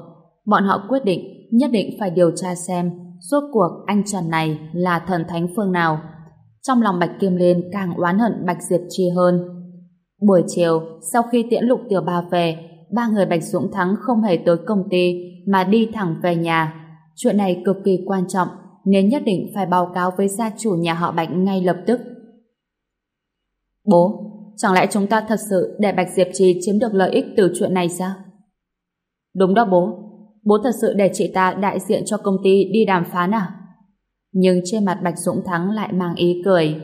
S1: Bọn họ quyết định nhất định phải điều tra xem rốt cuộc anh Trần này là thần thánh phương nào. Trong lòng Bạch Kim Liên càng oán hận Bạch Diệp Chi hơn. Buổi chiều, sau khi tiễn lục tiểu ba về, ba người Bạch Dũng Thắng không hề tới công ty mà đi thẳng về nhà. Chuyện này cực kỳ quan trọng nên nhất định phải báo cáo với gia chủ nhà họ Bạch ngay lập tức. Bố, chẳng lẽ chúng ta thật sự để Bạch Diệp Trì chiếm được lợi ích từ chuyện này sao? Đúng đó bố, bố thật sự để chị ta đại diện cho công ty đi đàm phán à? Nhưng trên mặt Bạch Dũng Thắng lại mang ý cười.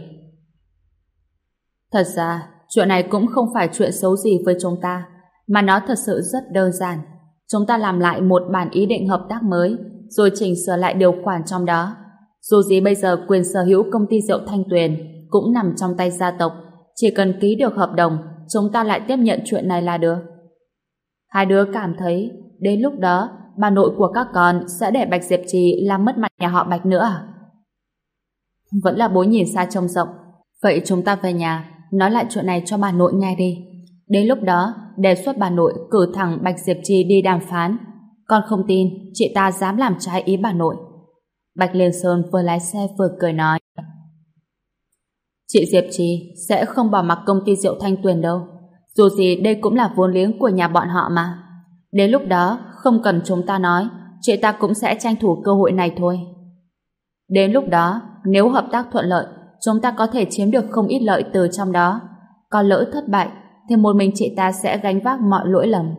S1: Thật ra, chuyện này cũng không phải chuyện xấu gì với chúng ta, mà nó thật sự rất đơn giản. Chúng ta làm lại một bản ý định hợp tác mới, rồi chỉnh sửa lại điều khoản trong đó. Dù gì bây giờ quyền sở hữu công ty rượu Thanh Tuyền cũng nằm trong tay gia tộc, chỉ cần ký được hợp đồng, chúng ta lại tiếp nhận chuyện này là được. Hai đứa cảm thấy, đến lúc đó, bà nội của các con sẽ để Bạch Diệp Trì làm mất mặt nhà họ Bạch nữa à? Vẫn là bố nhìn xa trông rộng. Vậy chúng ta về nhà, nói lại chuyện này cho bà nội nghe đi. Đến lúc đó, đề xuất bà nội cử thẳng Bạch Diệp Trì đi đàm phán. Con không tin chị ta dám làm trái ý bà nội. Bạch Liên Sơn vừa lái xe vừa cười nói. Chị Diệp Trì sẽ không bỏ mặc công ty rượu Thanh Tuyền đâu. Dù gì đây cũng là vốn liếng của nhà bọn họ mà. Đến lúc đó, không cần chúng ta nói, chị ta cũng sẽ tranh thủ cơ hội này thôi. Đến lúc đó, nếu hợp tác thuận lợi, chúng ta có thể chiếm được không ít lợi từ trong đó. Còn lỡ thất bại, thì một mình chị ta sẽ gánh vác mọi lỗi lầm.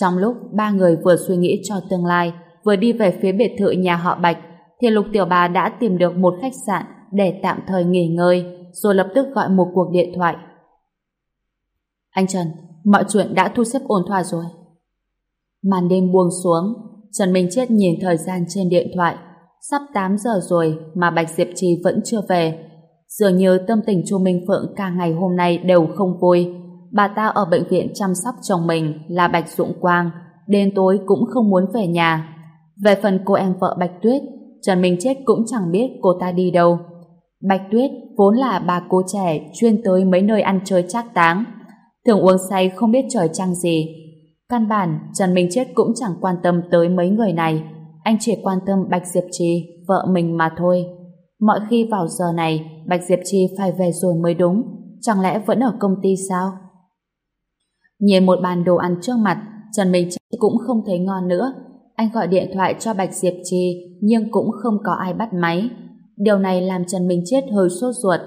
S1: Trong lúc ba người vừa suy nghĩ cho tương lai, vừa đi về phía biệt thự nhà họ Bạch, thì Lục Tiểu Bà đã tìm được một khách sạn để tạm thời nghỉ ngơi, rồi lập tức gọi một cuộc điện thoại. Anh Trần, mọi chuyện đã thu xếp ổn thỏa rồi. Màn đêm buông xuống, Trần Minh Chết nhìn thời gian trên điện thoại. Sắp 8 giờ rồi mà Bạch Diệp Trì vẫn chưa về. Dường như tâm tình Chu Minh Phượng cả ngày hôm nay đều không vui. Bà ta ở bệnh viện chăm sóc chồng mình là Bạch Dũng Quang. Đến tối cũng không muốn về nhà. Về phần cô em vợ Bạch Tuyết, Trần Minh Chết cũng chẳng biết cô ta đi đâu. Bạch Tuyết vốn là bà cô trẻ chuyên tới mấy nơi ăn chơi trác táng. Thường uống say không biết trời trăng gì. Căn bản, Trần Minh Chết cũng chẳng quan tâm tới mấy người này. Anh chỉ quan tâm Bạch Diệp Trì, vợ mình mà thôi. Mọi khi vào giờ này, Bạch Diệp Trì phải về rồi mới đúng. Chẳng lẽ vẫn ở công ty sao? Nhìn một bàn đồ ăn trước mặt, Trần Minh Chết cũng không thấy ngon nữa. Anh gọi điện thoại cho Bạch Diệp Trì, nhưng cũng không có ai bắt máy. Điều này làm Trần Minh Chết hơi sốt ruột.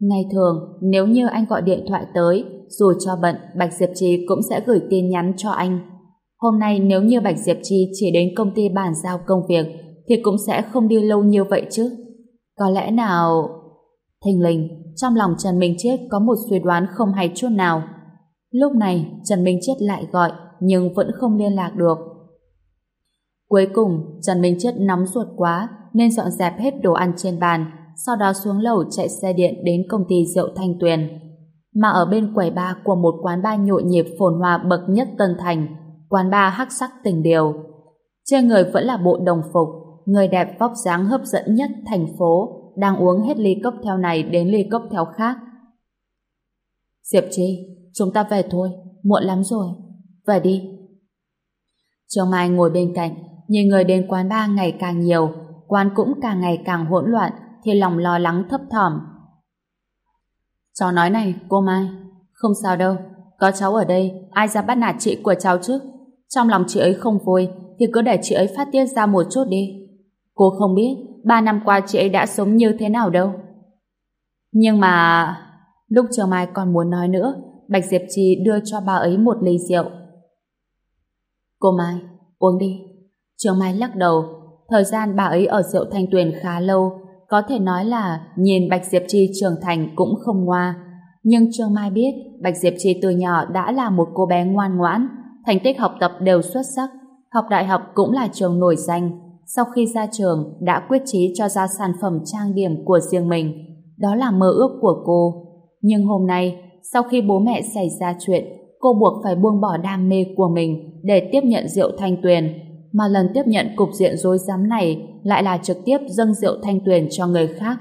S1: Ngày thường, nếu như anh gọi điện thoại tới, dù cho bận, Bạch Diệp Trì cũng sẽ gửi tin nhắn cho anh. Hôm nay nếu như Bạch Diệp Trì chỉ đến công ty bàn giao công việc, thì cũng sẽ không đi lâu như vậy chứ. Có lẽ nào... Thình lình, trong lòng Trần Minh Chết có một suy đoán không hay chút nào. Lúc này, Trần Minh Chết lại gọi, nhưng vẫn không liên lạc được. Cuối cùng, Trần Minh Chết nóng ruột quá, nên dọn dẹp hết đồ ăn trên bàn, sau đó xuống lầu chạy xe điện đến công ty rượu Thanh Tuyền. Mà ở bên quầy bar của một quán bar nhộn nhịp phồn hoa bậc nhất Tân Thành, quán bar hắc sắc tình điều. Trên người vẫn là bộ đồng phục, người đẹp vóc dáng hấp dẫn nhất thành phố, đang uống hết ly cốc theo này đến ly cốc theo khác. Diệp Chi, chúng ta về thôi, muộn lắm rồi. Về đi. Trường Mai ngồi bên cạnh, nhìn người đến quán bar ngày càng nhiều, quán cũng càng ngày càng hỗn loạn, thì lòng lo lắng thấp thỏm. Cháu nói này, cô Mai, không sao đâu, có cháu ở đây, ai ra bắt nạt chị của cháu chứ? Trong lòng chị ấy không vui, thì cứ để chị ấy phát tiết ra một chút đi. Cô không biết, ba năm qua chị ấy đã sống như thế nào đâu. Nhưng mà... Lúc chờ Mai còn muốn nói nữa, Bạch Diệp Trì đưa cho bà ấy một ly rượu. Cô Mai, uống đi. Trường Mai lắc đầu, thời gian bà ấy ở rượu thanh tuyền khá lâu, có thể nói là nhìn Bạch Diệp Chi trưởng thành cũng không ngoa. Nhưng Trương Mai biết Bạch Diệp Chi từ nhỏ đã là một cô bé ngoan ngoãn, thành tích học tập đều xuất sắc, học đại học cũng là trường nổi danh. Sau khi ra trường, đã quyết chí cho ra sản phẩm trang điểm của riêng mình. Đó là mơ ước của cô. Nhưng hôm nay, sau khi bố mẹ xảy ra chuyện, cô buộc phải buông bỏ đam mê của mình để tiếp nhận rượu thanh tuyền. Mà lần tiếp nhận cục diện rối rắm này lại là trực tiếp dâng rượu thanh tuyền cho người khác.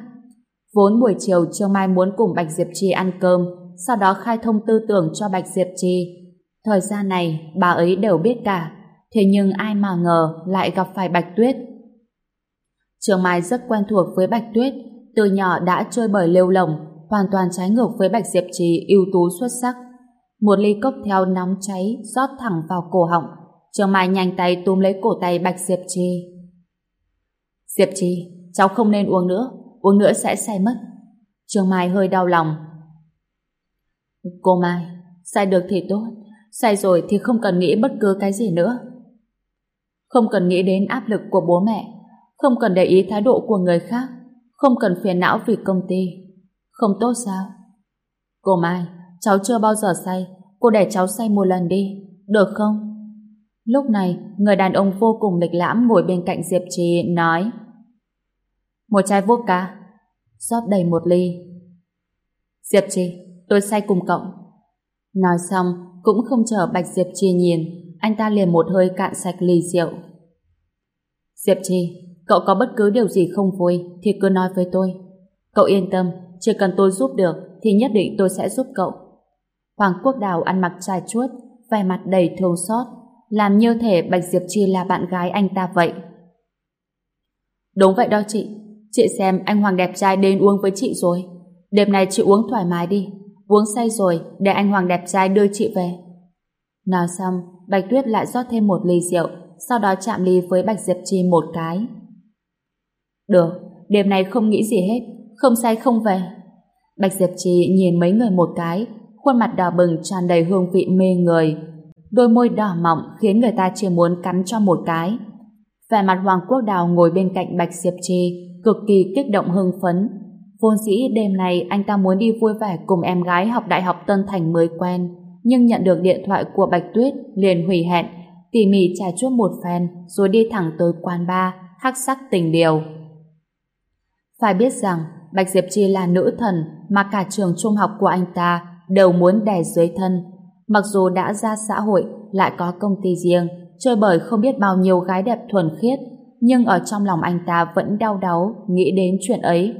S1: Vốn buổi chiều Trương Mai muốn cùng Bạch Diệp Trì ăn cơm, sau đó khai thông tư tưởng cho Bạch Diệp Trì. Thời gian này, bà ấy đều biết cả, thế nhưng ai mà ngờ lại gặp phải Bạch Tuyết. Trương Mai rất quen thuộc với Bạch Tuyết, từ nhỏ đã chơi bời lêu lồng, hoàn toàn trái ngược với Bạch Diệp Trì ưu tú xuất sắc. Một ly cốc theo nóng cháy rót thẳng vào cổ họng, Trương Mai nhanh tay túm lấy cổ tay Bạch Diệp Trì. Diệp Trì, cháu không nên uống nữa, uống nữa sẽ say mất. Trương Mai hơi đau lòng. Cô Mai, say được thì tốt, say rồi thì không cần nghĩ bất cứ cái gì nữa. Không cần nghĩ đến áp lực của bố mẹ, không cần để ý thái độ của người khác, không cần phiền não vì công ty. Không tốt sao? Cô Mai, cháu chưa bao giờ say, cô để cháu say một lần đi, được không? Lúc này, người đàn ông vô cùng lịch lãm ngồi bên cạnh Diệp Trì nói Một chai vodka rót đầy một ly. Diệp Trì, tôi say cùng cậu. Nói xong, cũng không chờ Bạch Diệp Trì nhìn anh ta liền một hơi cạn sạch ly rượu. Diệp Trì, cậu có bất cứ điều gì không vui thì cứ nói với tôi. Cậu yên tâm, chỉ cần tôi giúp được thì nhất định tôi sẽ giúp cậu. Hoàng Quốc Đào ăn mặc trai chuốt vẻ mặt đầy thương xót làm như thể Bạch Diệp Chi là bạn gái anh ta vậy. Đúng vậy đó chị. Chị xem anh Hoàng đẹp trai đến uống với chị rồi. Đêm này chị uống thoải mái đi. Uống say rồi, để anh Hoàng đẹp trai đưa chị về. Nói xong, Bạch Tuyết lại rót thêm một ly rượu, sau đó chạm ly với Bạch Diệp Chi một cái. Được, đêm này không nghĩ gì hết, không say không về. Bạch Diệp Chi nhìn mấy người một cái, khuôn mặt đỏ bừng tràn đầy hương vị mê người, đôi môi đỏ mọng khiến người ta chỉ muốn cắn cho một cái. Vẻ mặt Hoàng Quốc Đào ngồi bên cạnh Bạch Diệp Trì, cực kỳ kích động hưng phấn. Vốn dĩ đêm này anh ta muốn đi vui vẻ cùng em gái học đại học Tân Thành mới quen, nhưng nhận được điện thoại của Bạch Tuyết liền hủy hẹn, tỉ mỉ trà chuốt một phen rồi đi thẳng tới quán bar, hắc sắc tình điều. Phải biết rằng Bạch Diệp Chi là nữ thần mà cả trường trung học của anh ta đều muốn đè dưới thân. Mặc dù đã ra xã hội lại có công ty riêng, chơi bời không biết bao nhiêu gái đẹp thuần khiết, nhưng ở trong lòng anh ta vẫn đau đáu nghĩ đến chuyện ấy.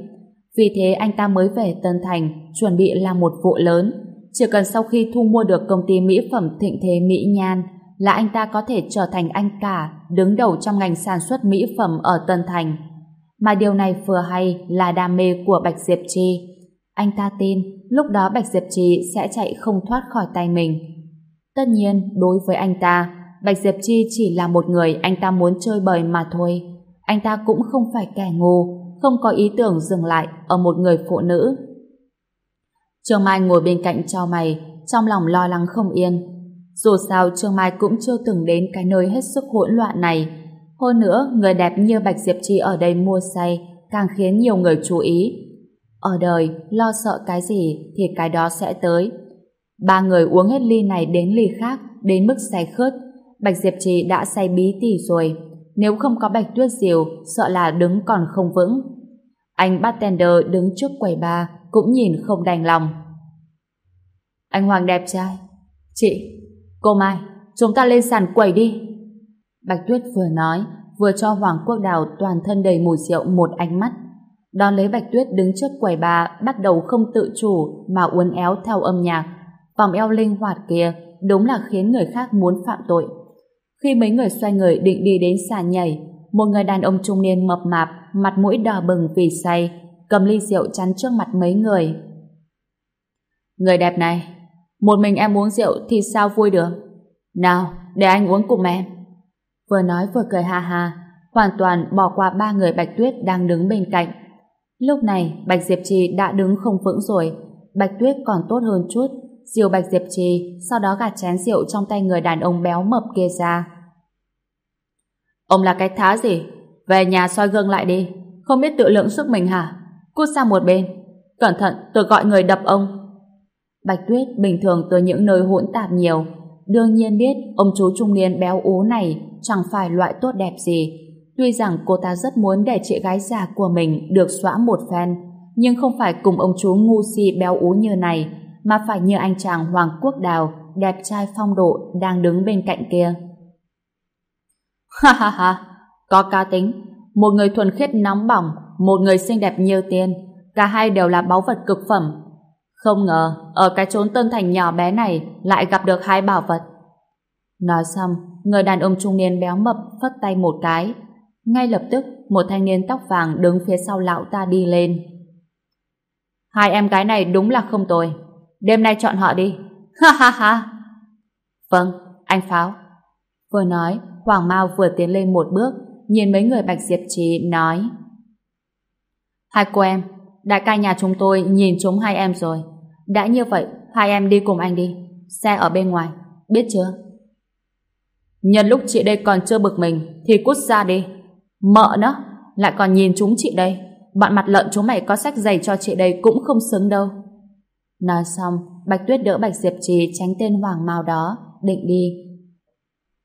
S1: Vì thế anh ta mới về Tân Thành chuẩn bị làm một vụ lớn. Chỉ cần sau khi thu mua được công ty mỹ phẩm thịnh thế Mỹ Nhan là anh ta có thể trở thành anh cả đứng đầu trong ngành sản xuất mỹ phẩm ở Tân Thành. Mà điều này vừa hay là đam mê của Bạch Diệp Chi. Anh ta tin lúc đó Bạch Diệp trì sẽ chạy không thoát khỏi tay mình. Tất nhiên, đối với anh ta, Bạch Diệp Chi chỉ là một người anh ta muốn chơi bời mà thôi. Anh ta cũng không phải kẻ ngu, không có ý tưởng dừng lại ở một người phụ nữ. Trương Mai ngồi bên cạnh cho mày, trong lòng lo lắng không yên. Dù sao Trương Mai cũng chưa từng đến cái nơi hết sức hỗn loạn này. Hơn nữa, người đẹp như Bạch Diệp Chi ở đây mua say càng khiến nhiều người chú ý. Ở đời, lo sợ cái gì thì cái đó sẽ tới. Ba người uống hết ly này đến ly khác, đến mức say khớt. Bạch Diệp Trì đã say bí tỉ rồi. Nếu không có Bạch Tuyết Diều, sợ là đứng còn không vững. Anh bartender đứng trước quầy bar, cũng nhìn không đành lòng. Anh Hoàng đẹp trai. Chị, cô Mai, chúng ta lên sàn quầy đi. Bạch Tuyết vừa nói, vừa cho Hoàng Quốc Đào toàn thân đầy mùi rượu một ánh mắt. Đón lấy Bạch Tuyết đứng trước quầy bà bắt đầu không tự chủ mà uốn éo theo âm nhạc. Vòng eo linh hoạt kia đúng là khiến người khác muốn phạm tội. Khi mấy người xoay người định đi đến sàn nhảy, một người đàn ông trung niên mập mạp, mặt mũi đỏ bừng vì say, cầm ly rượu chắn trước mặt mấy người. Người đẹp này, một mình em uống rượu thì sao vui được? Nào, để anh uống cùng em. Vừa nói vừa cười ha ha, hoàn toàn bỏ qua ba người Bạch Tuyết đang đứng bên cạnh. Lúc này, Bạch Diệp Trì đã đứng không vững rồi. Bạch Tuyết còn tốt hơn chút. Diều Bạch Diệp Trì sau đó gạt chén rượu trong tay người đàn ông béo mập kia ra. Ông là cái thá gì? Về nhà soi gương lại đi. Không biết tự lượng sức mình hả? Cút sang một bên. Cẩn thận, tôi gọi người đập ông. Bạch Tuyết bình thường từ những nơi hỗn tạp nhiều. Đương nhiên biết ông chú trung niên béo ú này chẳng phải loại tốt đẹp gì. Tuy rằng cô ta rất muốn để chị gái già của mình được xóa một phen, nhưng không phải cùng ông chú ngu si béo ú như này, mà phải như anh chàng Hoàng Quốc Đào, đẹp trai phong độ đang đứng bên cạnh kia. Ha ha ha, có cá tính, một người thuần khiết nóng bỏng, một người xinh đẹp như tiên, cả hai đều là báu vật cực phẩm. Không ngờ, ở cái chốn Tân Thành nhỏ bé này lại gặp được hai bảo vật. Nói xong, người đàn ông trung niên béo mập phất tay một cái. Ngay lập tức, một thanh niên tóc vàng đứng phía sau lão ta đi lên. Hai em gái này đúng là không tồi. Đêm nay chọn họ đi. *laughs* Ha ha ha. Vâng, anh Pháo. Vừa nói, Hoàng Mao vừa tiến lên một bước, nhìn mấy người Bạch Diệp Trì nói. Hai cô em, đại ca nhà chúng tôi nhìn chúng hai em rồi. Đã như vậy, hai em đi cùng anh đi. Xe ở bên ngoài, biết chưa? Nhân lúc chị đây còn chưa bực mình, thì cút ra đi. Mợ nó, lại còn nhìn chúng chị đây. Bạn mặt lợn chúng mày có sách giày cho chị đây cũng không xứng đâu. Nói xong, Bạch Tuyết đỡ Bạch Diệp Trì tránh tên Hoàng Mao đó, định đi.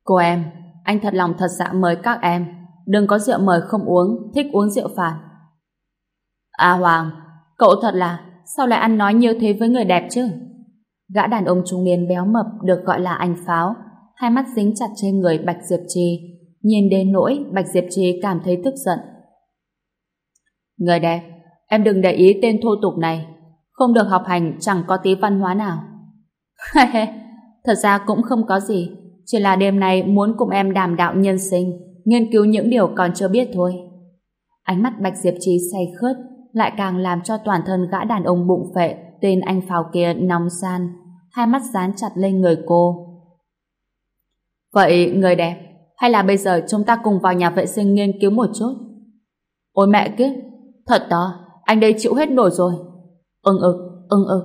S1: Cô em, anh thật lòng thật dạ mời các em. Đừng có rượu mời không uống, thích uống rượu phạt. À Hoàng, cậu thật là, sao lại ăn nói như thế với người đẹp chứ? Gã đàn ông trung niên béo mập được gọi là anh Pháo, hai mắt dính chặt trên người Bạch Diệp Trì. Nhìn đến nỗi Bạch Diệp Trì cảm thấy tức giận. Người đẹp, em đừng để ý tên thô tục này. Không được học hành chẳng có tí văn hóa nào. Thật ra cũng không có gì. Chỉ là đêm nay muốn cùng em đàm đạo nhân sinh, nghiên cứu những điều còn chưa biết thôi. Ánh mắt Bạch Diệp Trì say khướt, lại càng làm cho toàn thân gã đàn ông bụng phệ tên anh phào kia nóng san, hai mắt dán chặt lên người cô. Vậy người đẹp, hay là bây giờ chúng ta cùng vào nhà vệ sinh nghiên cứu một chút? Ôi mẹ kiếp, thật đó, anh đây chịu hết nổi rồi. Ưng ực, ưng ực.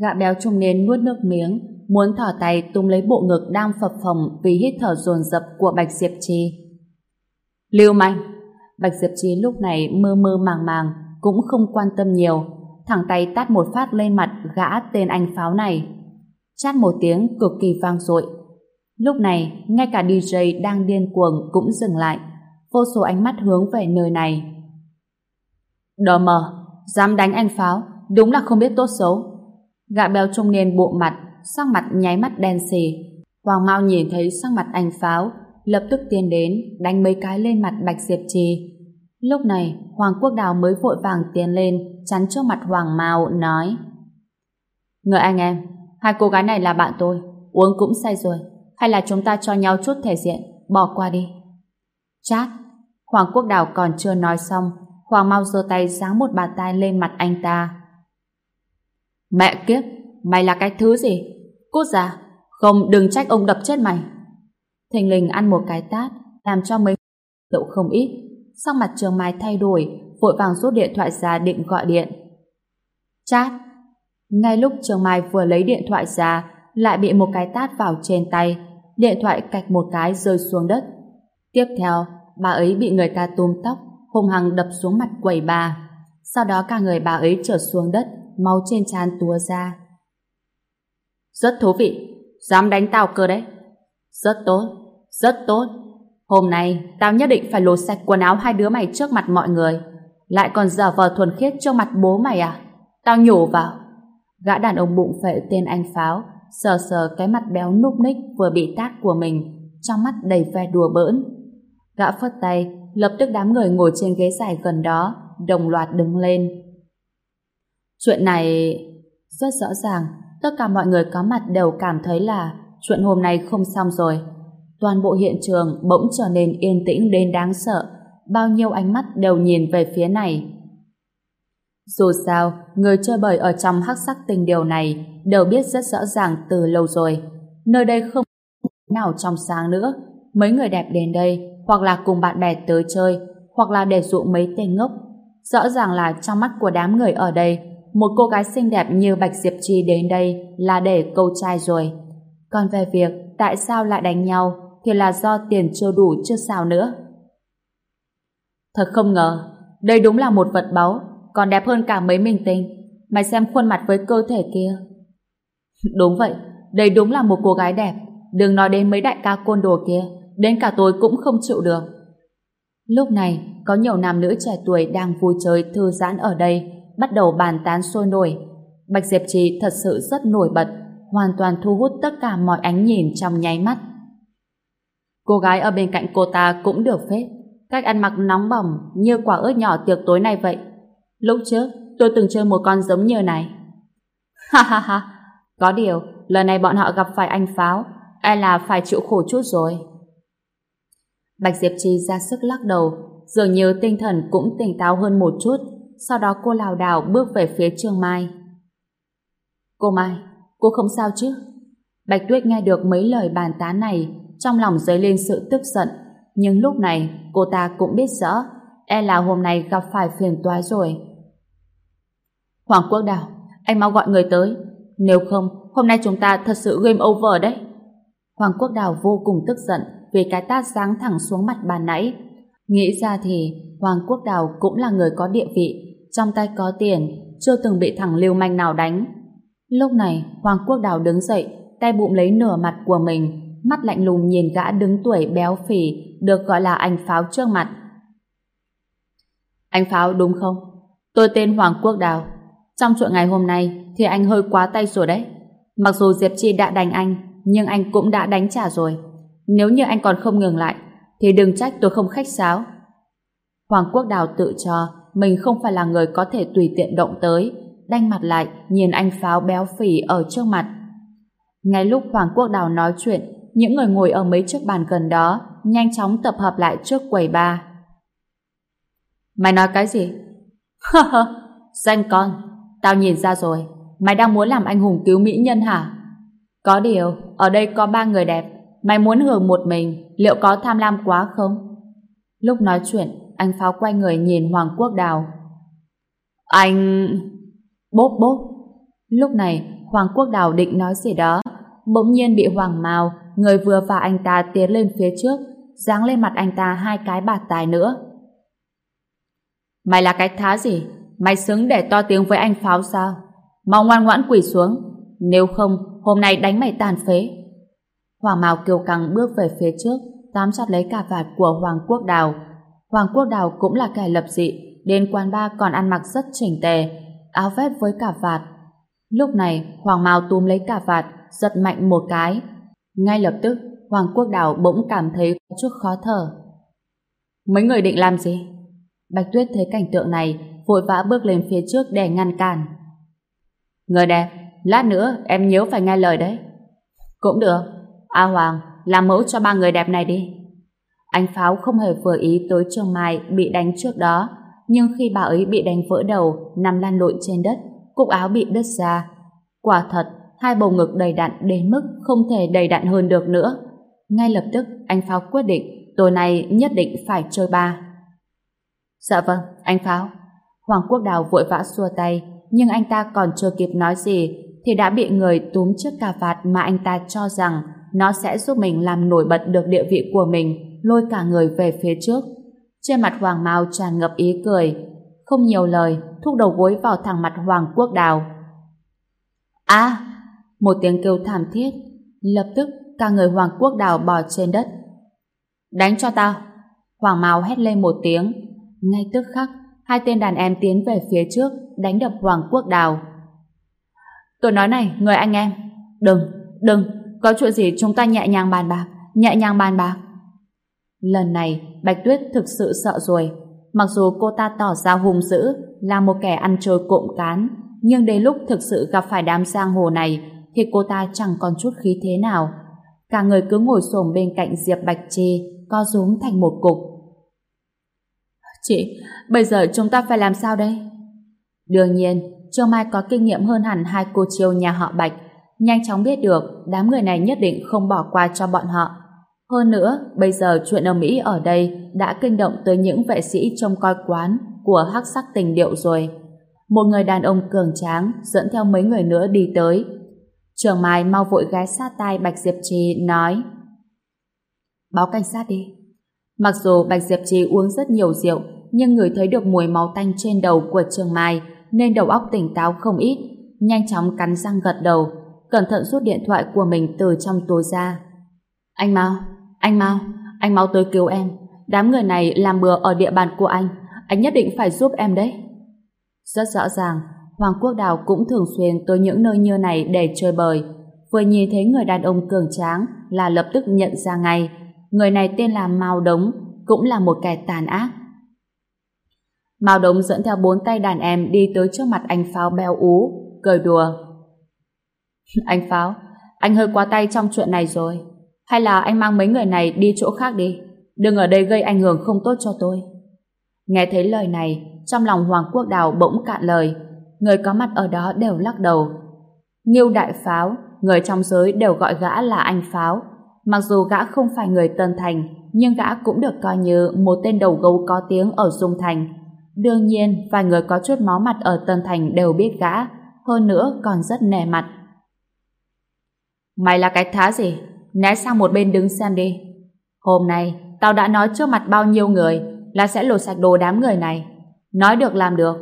S1: Gã béo trung niên nuốt nước miếng, muốn thỏ tay tung lấy bộ ngực đang phập phồng vì hít thở dồn dập của Bạch Diệp Trì. Lưu manh! Bạch Diệp Trì lúc này mơ mơ màng màng, cũng không quan tâm nhiều, thẳng tay tát một phát lên mặt gã tên anh pháo này. Chát một tiếng cực kỳ vang dội. Lúc này, ngay cả DJ đang điên cuồng cũng dừng lại, vô số ánh mắt hướng về nơi này. Đờ mờ, dám đánh anh pháo, đúng là không biết tốt xấu. Gã béo trung niên bộ mặt, sắc mặt nháy mắt đen xì. Hoàng Mao nhìn thấy sắc mặt anh pháo, lập tức tiến đến, đánh mấy cái lên mặt Bạch Diệp Trì. Lúc này, Hoàng Quốc Đào mới vội vàng tiến lên, chắn trước mặt Hoàng Mao, nói Người anh em, hai cô gái này là bạn tôi, uống cũng say rồi, hay là chúng ta cho nhau chút thể diện, bỏ qua đi. Chát, Hoàng Quốc Đào còn chưa nói xong, Hoàng mau giơ tay giáng một bàn tay lên mặt anh ta. Mẹ kiếp, mày là cái thứ gì? Cút ra, không đừng trách ông đập chết mày. Thình lình ăn một cái tát, làm cho mấy đậu không ít. Sau mặt trường mai thay đổi, vội vàng rút điện thoại ra định gọi điện. Chát, Ngay lúc trường mai vừa lấy điện thoại ra, lại bị một cái tát vào trên tay. Điện thoại cạch một cái rơi xuống đất. Tiếp theo, bà ấy bị người ta túm tóc, hung hăng đập xuống mặt quầy bà. Sau đó cả người bà ấy trở xuống đất, máu trên trán túa ra. Rất thú vị, dám đánh tao cơ đấy. Rất tốt, rất tốt. Hôm nay, tao nhất định phải lột sạch quần áo hai đứa mày trước mặt mọi người. Lại còn giả vờ thuần khiết trước mặt bố mày à? Tao nhổ vào. Gã đàn ông bụng phệ tên anh Pháo, sờ sờ cái mặt béo núp ních vừa bị tát của mình, trong mắt đầy vẻ đùa bỡn. Gã phất tay, lập tức đám người ngồi trên ghế dài gần đó, đồng loạt đứng lên. Chuyện này... Rất rõ ràng, tất cả mọi người có mặt đều cảm thấy là chuyện hôm nay không xong rồi. Toàn bộ hiện trường bỗng trở nên yên tĩnh đến đáng sợ, bao nhiêu ánh mắt đều nhìn về phía này. Dù sao, người chơi bời ở trong hắc sắc tình điều này đều biết rất rõ ràng từ lâu rồi. Nơi đây không nào trong sáng nữa. Mấy người đẹp đến đây hoặc là cùng bạn bè tới chơi hoặc là để dụ mấy tên ngốc. Rõ ràng là trong mắt của đám người ở đây một cô gái xinh đẹp như Bạch Diệp Trì đến đây là để câu trai rồi. Còn về việc tại sao lại đánh nhau thì là do tiền chưa đủ chưa sao nữa. Thật không ngờ, đây đúng là một vật báu, còn đẹp hơn cả mấy mình tình, Mày xem khuôn mặt với cơ thể kia. *laughs* Đúng vậy, đây đúng là một cô gái đẹp. Đừng nói đến mấy đại ca côn đồ kia, đến cả tôi cũng không chịu được. Lúc này, có nhiều nam nữ trẻ tuổi đang vui chơi thư giãn ở đây, bắt đầu bàn tán sôi nổi. Bạch Diệp Trì thật sự rất nổi bật, hoàn toàn thu hút tất cả mọi ánh nhìn trong nháy mắt. Cô gái ở bên cạnh cô ta cũng được phết. Cách ăn mặc nóng bỏng như quả ớt nhỏ tiệc tối này vậy. Lúc trước, tôi từng chơi một con giống như này. Ha ha ha, có điều, lần này bọn họ gặp phải anh Pháo, e là phải chịu khổ chút rồi. Bạch Diệp Trì ra sức lắc đầu, dường như tinh thần cũng tỉnh táo hơn một chút, sau đó cô lào đảo bước về phía Trương Mai. Cô Mai, cô không sao chứ? Bạch Tuyết nghe được mấy lời bàn tán này, trong lòng dấy lên sự tức giận, nhưng lúc này cô ta cũng biết rõ e là hôm nay gặp phải phiền toái rồi. Hoàng Quốc Đào, anh mau gọi người tới. Nếu không, hôm nay chúng ta thật sự game over đấy. Hoàng Quốc Đào vô cùng tức giận vì cái tát giáng thẳng xuống mặt bà nãy. Nghĩ ra thì Hoàng Quốc Đào cũng là người có địa vị, trong tay có tiền, chưa từng bị thằng lưu manh nào đánh. Lúc này, Hoàng Quốc Đào đứng dậy, tay bụng lấy nửa mặt của mình, mắt lạnh lùng nhìn gã đứng tuổi béo phì được gọi là anh Pháo trước mặt. Anh Pháo đúng không? Tôi tên Hoàng Quốc Đào. Trong chuyện ngày hôm nay thì anh hơi quá tay rồi đấy. Mặc dù Diệp Chi đã đánh anh, nhưng anh cũng đã đánh trả rồi. Nếu như anh còn không ngừng lại, thì đừng trách tôi không khách sáo. Hoàng Quốc Đào tự cho mình không phải là người có thể tùy tiện động tới, đanh mặt lại nhìn anh Pháo béo phì ở trước mặt. Ngay lúc Hoàng Quốc Đào nói chuyện, những người ngồi ở mấy chiếc bàn gần đó nhanh chóng tập hợp lại trước quầy ba. Mày nói cái gì? *laughs* Hơ hơ, danh con, tao nhìn ra rồi, mày đang muốn làm anh hùng cứu mỹ nhân hả? Có điều, ở đây có ba người đẹp, mày muốn hưởng một mình, liệu có tham lam quá không? Lúc nói chuyện, anh Pháo quay người nhìn Hoàng Quốc Đào. Anh... Bốp bốp. Lúc này, Hoàng Quốc Đào định nói gì đó, bỗng nhiên bị Hoàng Mao, người vừa và anh ta tiến lên phía trước, giáng lên mặt anh ta hai cái bạt tài nữa. Mày là cái thá gì? Mày xứng để to tiếng với anh Pháo sao? Mau ngoan ngoãn quỳ xuống. Nếu không, hôm nay đánh mày tàn phế. Hoàng Mao kiều căng bước về phía trước, tám chặt lấy cà vạt của Hoàng Quốc Đào. Hoàng Quốc Đào cũng là kẻ lập dị, đến quán ba còn ăn mặc rất chỉnh tề, áo vest với cà vạt. Lúc này, Hoàng Mao túm lấy cà vạt, giật mạnh một cái. Ngay lập tức, Hoàng Quốc Đào bỗng cảm thấy có chút khó thở. Mấy người định làm gì? Bạch Tuyết thấy cảnh tượng này, vội vã bước lên phía trước để ngăn cản. Người đẹp, lát nữa em nhớ phải nghe lời đấy. Cũng được. A Hoàng, làm mẫu cho ba người đẹp này đi. Anh Pháo không hề vừa ý tới Trương Mai bị đánh trước đó, nhưng khi bà ấy bị đánh vỡ đầu, nằm lan lộn trên đất, cúc áo bị đứt ra. Quả thật, hai bầu ngực đầy đặn đến mức không thể đầy đặn hơn được nữa. Ngay lập tức, anh Pháo quyết định tối nay nhất định phải chơi ba. Dạ vâng, anh Pháo. Hoàng Quốc Đào vội vã xua tay, nhưng anh ta còn chưa kịp nói gì thì đã bị người túm chiếc cà vạt mà anh ta cho rằng nó sẽ giúp mình làm nổi bật được địa vị của mình, lôi cả người về phía trước. Trên mặt Hoàng Mao tràn ngập ý cười, không nhiều lời, thúc đầu gối vào thẳng mặt Hoàng Quốc Đào. À! Một tiếng kêu thảm thiết, lập tức cả người Hoàng Quốc Đào bò trên đất. Đánh cho tao! Hoàng Mao hét lên một tiếng, ngay tức khắc hai tên đàn em tiến về phía trước đánh đập Hoàng Quốc Đào. Tôi nói này, người anh em, đừng, đừng, có chuyện gì chúng ta nhẹ nhàng bàn bạc, nhẹ nhàng bàn bạc. Lần này, Bạch Tuyết thực sự sợ rồi. Mặc dù cô ta tỏ ra hung dữ, là một kẻ ăn chơi cộm cán, nhưng đến lúc thực sự gặp phải đám giang hồ này, thì cô ta chẳng còn chút khí thế nào. Cả người cứ ngồi xổm bên cạnh Diệp Bạch trì co rúm thành một cục. Chị, bây giờ chúng ta phải làm sao đây? Đương nhiên, Trương Mai có kinh nghiệm hơn hẳn hai cô chiêu nhà họ Bạch, nhanh chóng biết được đám người này nhất định không bỏ qua cho bọn họ. Hơn nữa, bây giờ chuyện ở Mỹ ở đây đã kinh động tới những vệ sĩ trông coi quán của hắc sắc tình điệu rồi. Một người đàn ông cường tráng dẫn theo mấy người nữa đi tới. Trường Mai mau vội ghé sát tai Bạch Diệp Trì nói Báo cảnh sát đi. Mặc dù Bạch Diệp Trì uống rất nhiều rượu nhưng người thấy được mùi máu tanh trên đầu của Trường Mai nên đầu óc tỉnh táo không ít nhanh chóng cắn răng gật đầu cẩn thận rút điện thoại của mình từ trong túi ra. Anh Mao, anh Mao, anh Mao tới cứu em. Đám người này làm bừa ở địa bàn của anh. Anh nhất định phải giúp em đấy. Rất rõ ràng, Hoàng Quốc Đào cũng thường xuyên tới những nơi như này để chơi bời. Vừa nhìn thấy người đàn ông cường tráng là lập tức nhận ra ngay. Người này tên là Mao Đống, cũng là một kẻ tàn ác. Mao Đống dẫn theo bốn tay đàn em đi tới trước mặt anh Pháo béo ú, cười đùa. *laughs* Anh Pháo, anh hơi quá tay trong chuyện này rồi. Hay là anh mang mấy người này đi chỗ khác đi. Đừng ở đây gây ảnh hưởng không tốt cho tôi. Nghe thấy lời này, trong lòng Hoàng Quốc Đào bỗng cạn lời. Người có mặt ở đó đều lắc đầu. Nghiêu Đại Pháo, người trong giới đều gọi gã là anh Pháo. Mặc dù gã không phải người Tân Thành, nhưng gã cũng được coi như một tên đầu gấu có tiếng ở Dung Thành. Đương nhiên, vài người có chút máu mặt ở Tân Thành đều biết gã, hơn nữa còn rất nề mặt. Mày là cái thá gì? Né sang một bên đứng xem đi. Hôm nay, tao đã nói trước mặt bao nhiêu người là sẽ lột sạch đồ đám người này. Nói được làm được.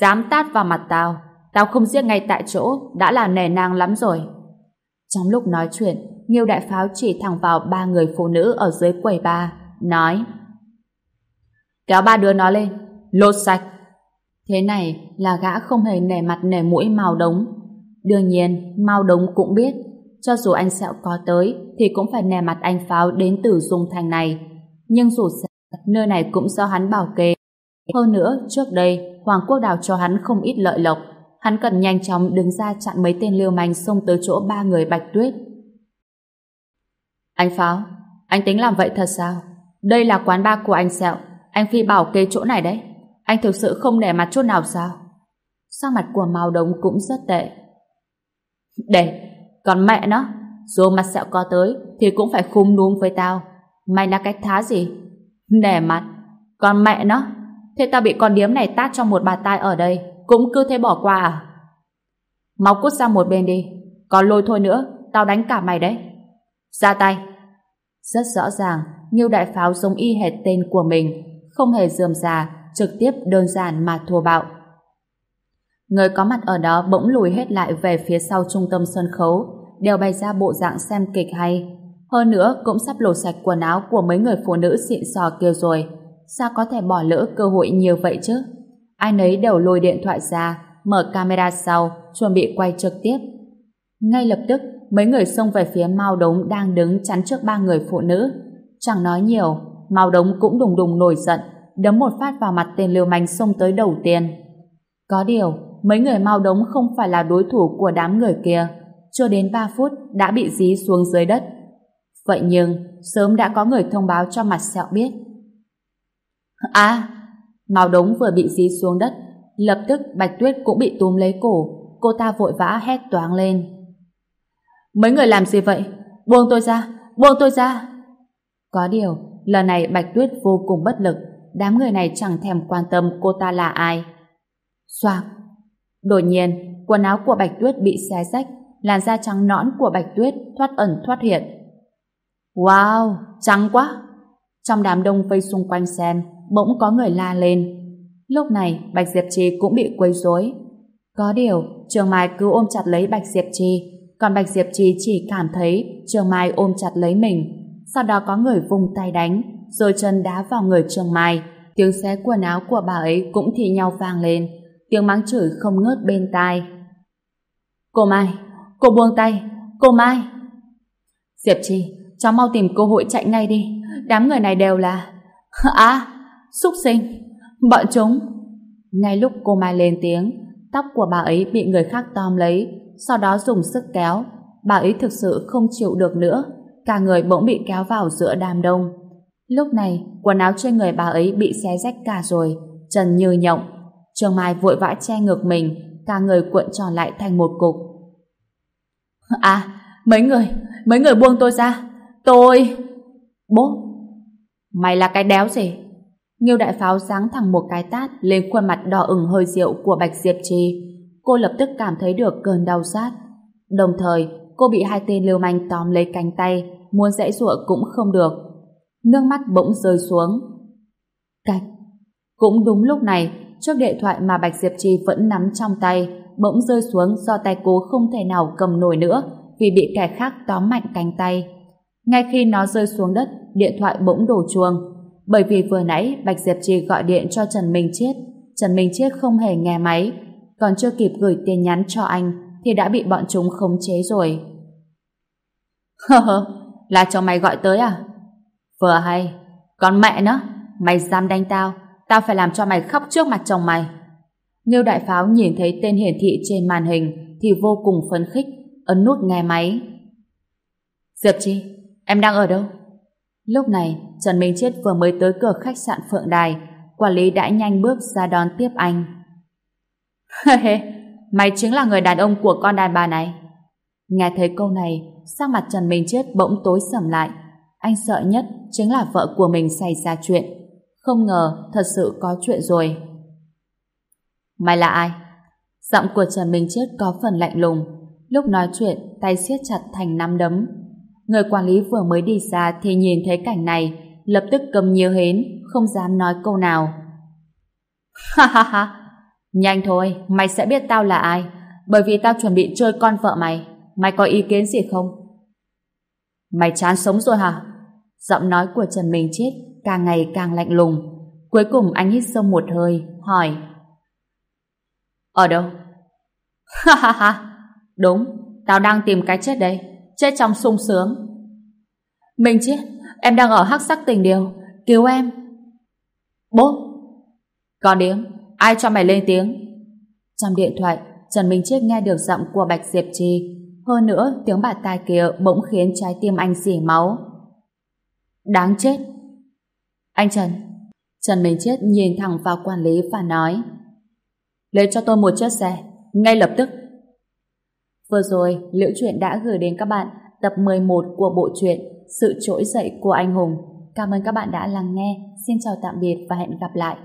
S1: Dám tát vào mặt tao. Tao không giết ngay tại chỗ, đã là nề nang lắm rồi. Trong lúc nói chuyện, Nghiêu Đại Pháo chỉ thẳng vào ba người phụ nữ ở dưới quầy ba, nói Kéo ba đứa nó lên, lột sạch. Thế này là gã không hề nể mặt nể mũi màu đống. Đương nhiên, mao đống cũng biết cho dù anh Sẹo có tới thì cũng phải nè mặt anh Pháo đến từ Dung Thành này. Nhưng dù sao, nơi này cũng do hắn bảo kê. Hơn nữa, trước đây, Hoàng Quốc Đào cho hắn không ít lợi lộc. Hắn cần nhanh chóng đứng ra chặn mấy tên liêu manh xông tới chỗ ba người bạch tuyết. Anh Pháo, anh tính làm vậy thật sao? Đây là quán ba của anh Sẹo. Anh Phi bảo kê chỗ này đấy. Anh thực sự không để mặt chút nào sao? Sao mặt của Mao Đống cũng rất tệ. Để, còn mẹ nó, dù mặt sẹo có tới thì cũng phải khung núm với tao. Mày là cách thá gì? để mặt. Còn mẹ nó, thế tao bị con điếm này tát cho một bà tai ở đây, cũng cứ thế bỏ qua à? Mau cút sang một bên đi. Còn lôi thôi nữa, tao đánh cả mày đấy. Ra tay. Rất rõ ràng, Nghiêu Đại Pháo giống y hệt tên của mình, không hề dườm già, trực tiếp đơn giản mà thua bạo. Người có mặt ở đó bỗng lùi hết lại về phía sau trung tâm sân khấu, đều bày ra bộ dạng xem kịch hay. Hơn nữa cũng sắp lột sạch quần áo của mấy người phụ nữ xịn sò kia rồi. Sao có thể bỏ lỡ cơ hội nhiều vậy chứ? Ai nấy đều lôi điện thoại ra, mở camera sau, chuẩn bị quay trực tiếp. Ngay lập tức, mấy người xông về phía Mao Đống đang đứng chắn trước ba người phụ nữ. Chẳng nói nhiều, Mao Đống cũng đùng đùng nổi giận, đấm một phát vào mặt tên liều manh xông tới đầu tiên. Có điều, mấy người Mao Đống không phải là đối thủ của đám người kia. Chưa đến 3 phút đã bị dí xuống dưới đất. Vậy nhưng, sớm đã có người thông báo cho mặt sẹo biết. À, Màu Đống vừa bị dí xuống đất, lập tức Bạch Tuyết cũng bị túm lấy cổ, cô ta vội vã hét toáng lên. Mấy người làm gì vậy? Buông tôi ra, buông tôi ra. Có điều, lần này Bạch Tuyết vô cùng bất lực, đám người này chẳng thèm quan tâm cô ta là ai. Xoạc. Đột nhiên, quần áo của Bạch Tuyết bị xé rách, làn da trắng nõn của Bạch Tuyết thoát ẩn thoát hiện. Wow, trắng quá! Trong đám đông vây xung quanh xem, bỗng có người la lên. Lúc này, Bạch Diệp Trì cũng bị quấy rối. Có điều, Trường Mai cứ ôm chặt lấy Bạch Diệp Trì, còn Bạch Diệp Trì chỉ cảm thấy Trường Mai ôm chặt lấy mình. Sau đó có người vùng tay đánh, rồi chân đá vào người Trường Mai. Tiếng xé quần áo của bà ấy cũng thì nhau vang lên, tiếng mắng chửi không ngớt bên tai. Cô Mai, cô buông tay, cô Mai. Diệp Trì, cháu mau tìm cơ hội chạy ngay đi, đám người này đều là... *laughs* À, xúc sinh, bọn chúng. Ngay lúc cô Mai lên tiếng, tóc của bà ấy bị người khác tóm lấy, sau đó dùng sức kéo. Bà ấy thực sự không chịu được nữa, cả người bỗng bị kéo vào giữa đám đông. Lúc này, quần áo trên người bà ấy bị xé rách cả rồi, trần như nhộng. Trường Mai vội vã che ngực mình, cả người cuộn tròn lại thành một cục. *laughs* À, mấy người, mấy người buông tôi ra. Tôi... Bố, mày là cái đéo gì? Nghiêu đại pháo giáng thẳng một cái tát lên khuôn mặt đỏ ửng hơi rượu của Bạch Diệp Trì. Cô lập tức cảm thấy được cơn đau rát. Đồng thời, cô bị hai tên lưu manh tóm lấy cánh tay, muốn dãy giụa cũng không được. Nước mắt bỗng rơi xuống. Cạch. Cũng đúng lúc này, chiếc điện thoại mà Bạch Diệp Trì vẫn nắm trong tay, bỗng rơi xuống do tay cô không thể nào cầm nổi nữa vì bị kẻ khác tóm mạnh cánh tay. Ngay khi nó rơi xuống đất, điện thoại bỗng đổ chuông. Bởi vì vừa nãy Bạch Diệp Trì gọi điện cho Trần Minh Chiết, Trần Minh Chiết không hề nghe máy, còn chưa kịp gửi tin nhắn cho anh thì đã bị bọn chúng khống chế rồi. Hơ hơ, là cho mày gọi tới à? Vừa hay, còn mẹ nó, mày dám đánh tao, tao phải làm cho mày khóc trước mặt chồng mày. Nghiêu Đại Pháo nhìn thấy tên hiển thị trên màn hình thì vô cùng phấn khích, ấn nút nghe máy. Diệp Chi, em đang ở đâu? Lúc này, Trần Minh Chết vừa mới tới cửa khách sạn Phượng Đài, quản lý đã nhanh bước ra đón tiếp anh. *laughs* Hê mày chính là người đàn ông của con đàn bà này. Nghe thấy câu này, sắc mặt Trần Minh Chết bỗng tối sầm lại. Anh sợ nhất chính là vợ của mình xảy ra chuyện. Không ngờ thật sự có chuyện rồi. Mày là ai? Giọng của Trần Minh Chết có phần lạnh lùng. Lúc nói chuyện, tay siết chặt thành nắm đấm. Người quản lý vừa mới đi ra thì nhìn thấy cảnh này, lập tức cầm nhiều hến, không dám nói câu nào. Ha ha ha, nhanh thôi, mày sẽ biết tao là ai, bởi vì tao chuẩn bị chơi con vợ mày. Mày có ý kiến gì không? Mày chán sống rồi hả? Giọng nói của Trần Minh Chết càng ngày càng lạnh lùng. Cuối cùng anh hít sâu một hơi, hỏi. Ở đâu? Ha ha ha, đúng, tao đang tìm cái chết đây chết trong sung sướng. mình chết, em đang ở hắc sắc tình điều, cứu em. Bố! Con điếm, ai cho mày lên tiếng? Trong điện thoại, Trần Minh Chết nghe được giọng của Bạch Diệp Trì. Hơn nữa, tiếng bà tai kia bỗng khiến trái tim anh dỉ máu. Đáng chết! Anh Trần! Trần Minh Chết nhìn thẳng vào quản lý và nói Lấy cho tôi một chiếc xe, ngay lập tức. Vừa rồi, Liễu Chuyện đã gửi đến các bạn tập 11 của bộ truyện Sự trỗi dậy của anh hùng. Cảm ơn các bạn đã lắng nghe. Xin chào tạm biệt và hẹn gặp lại.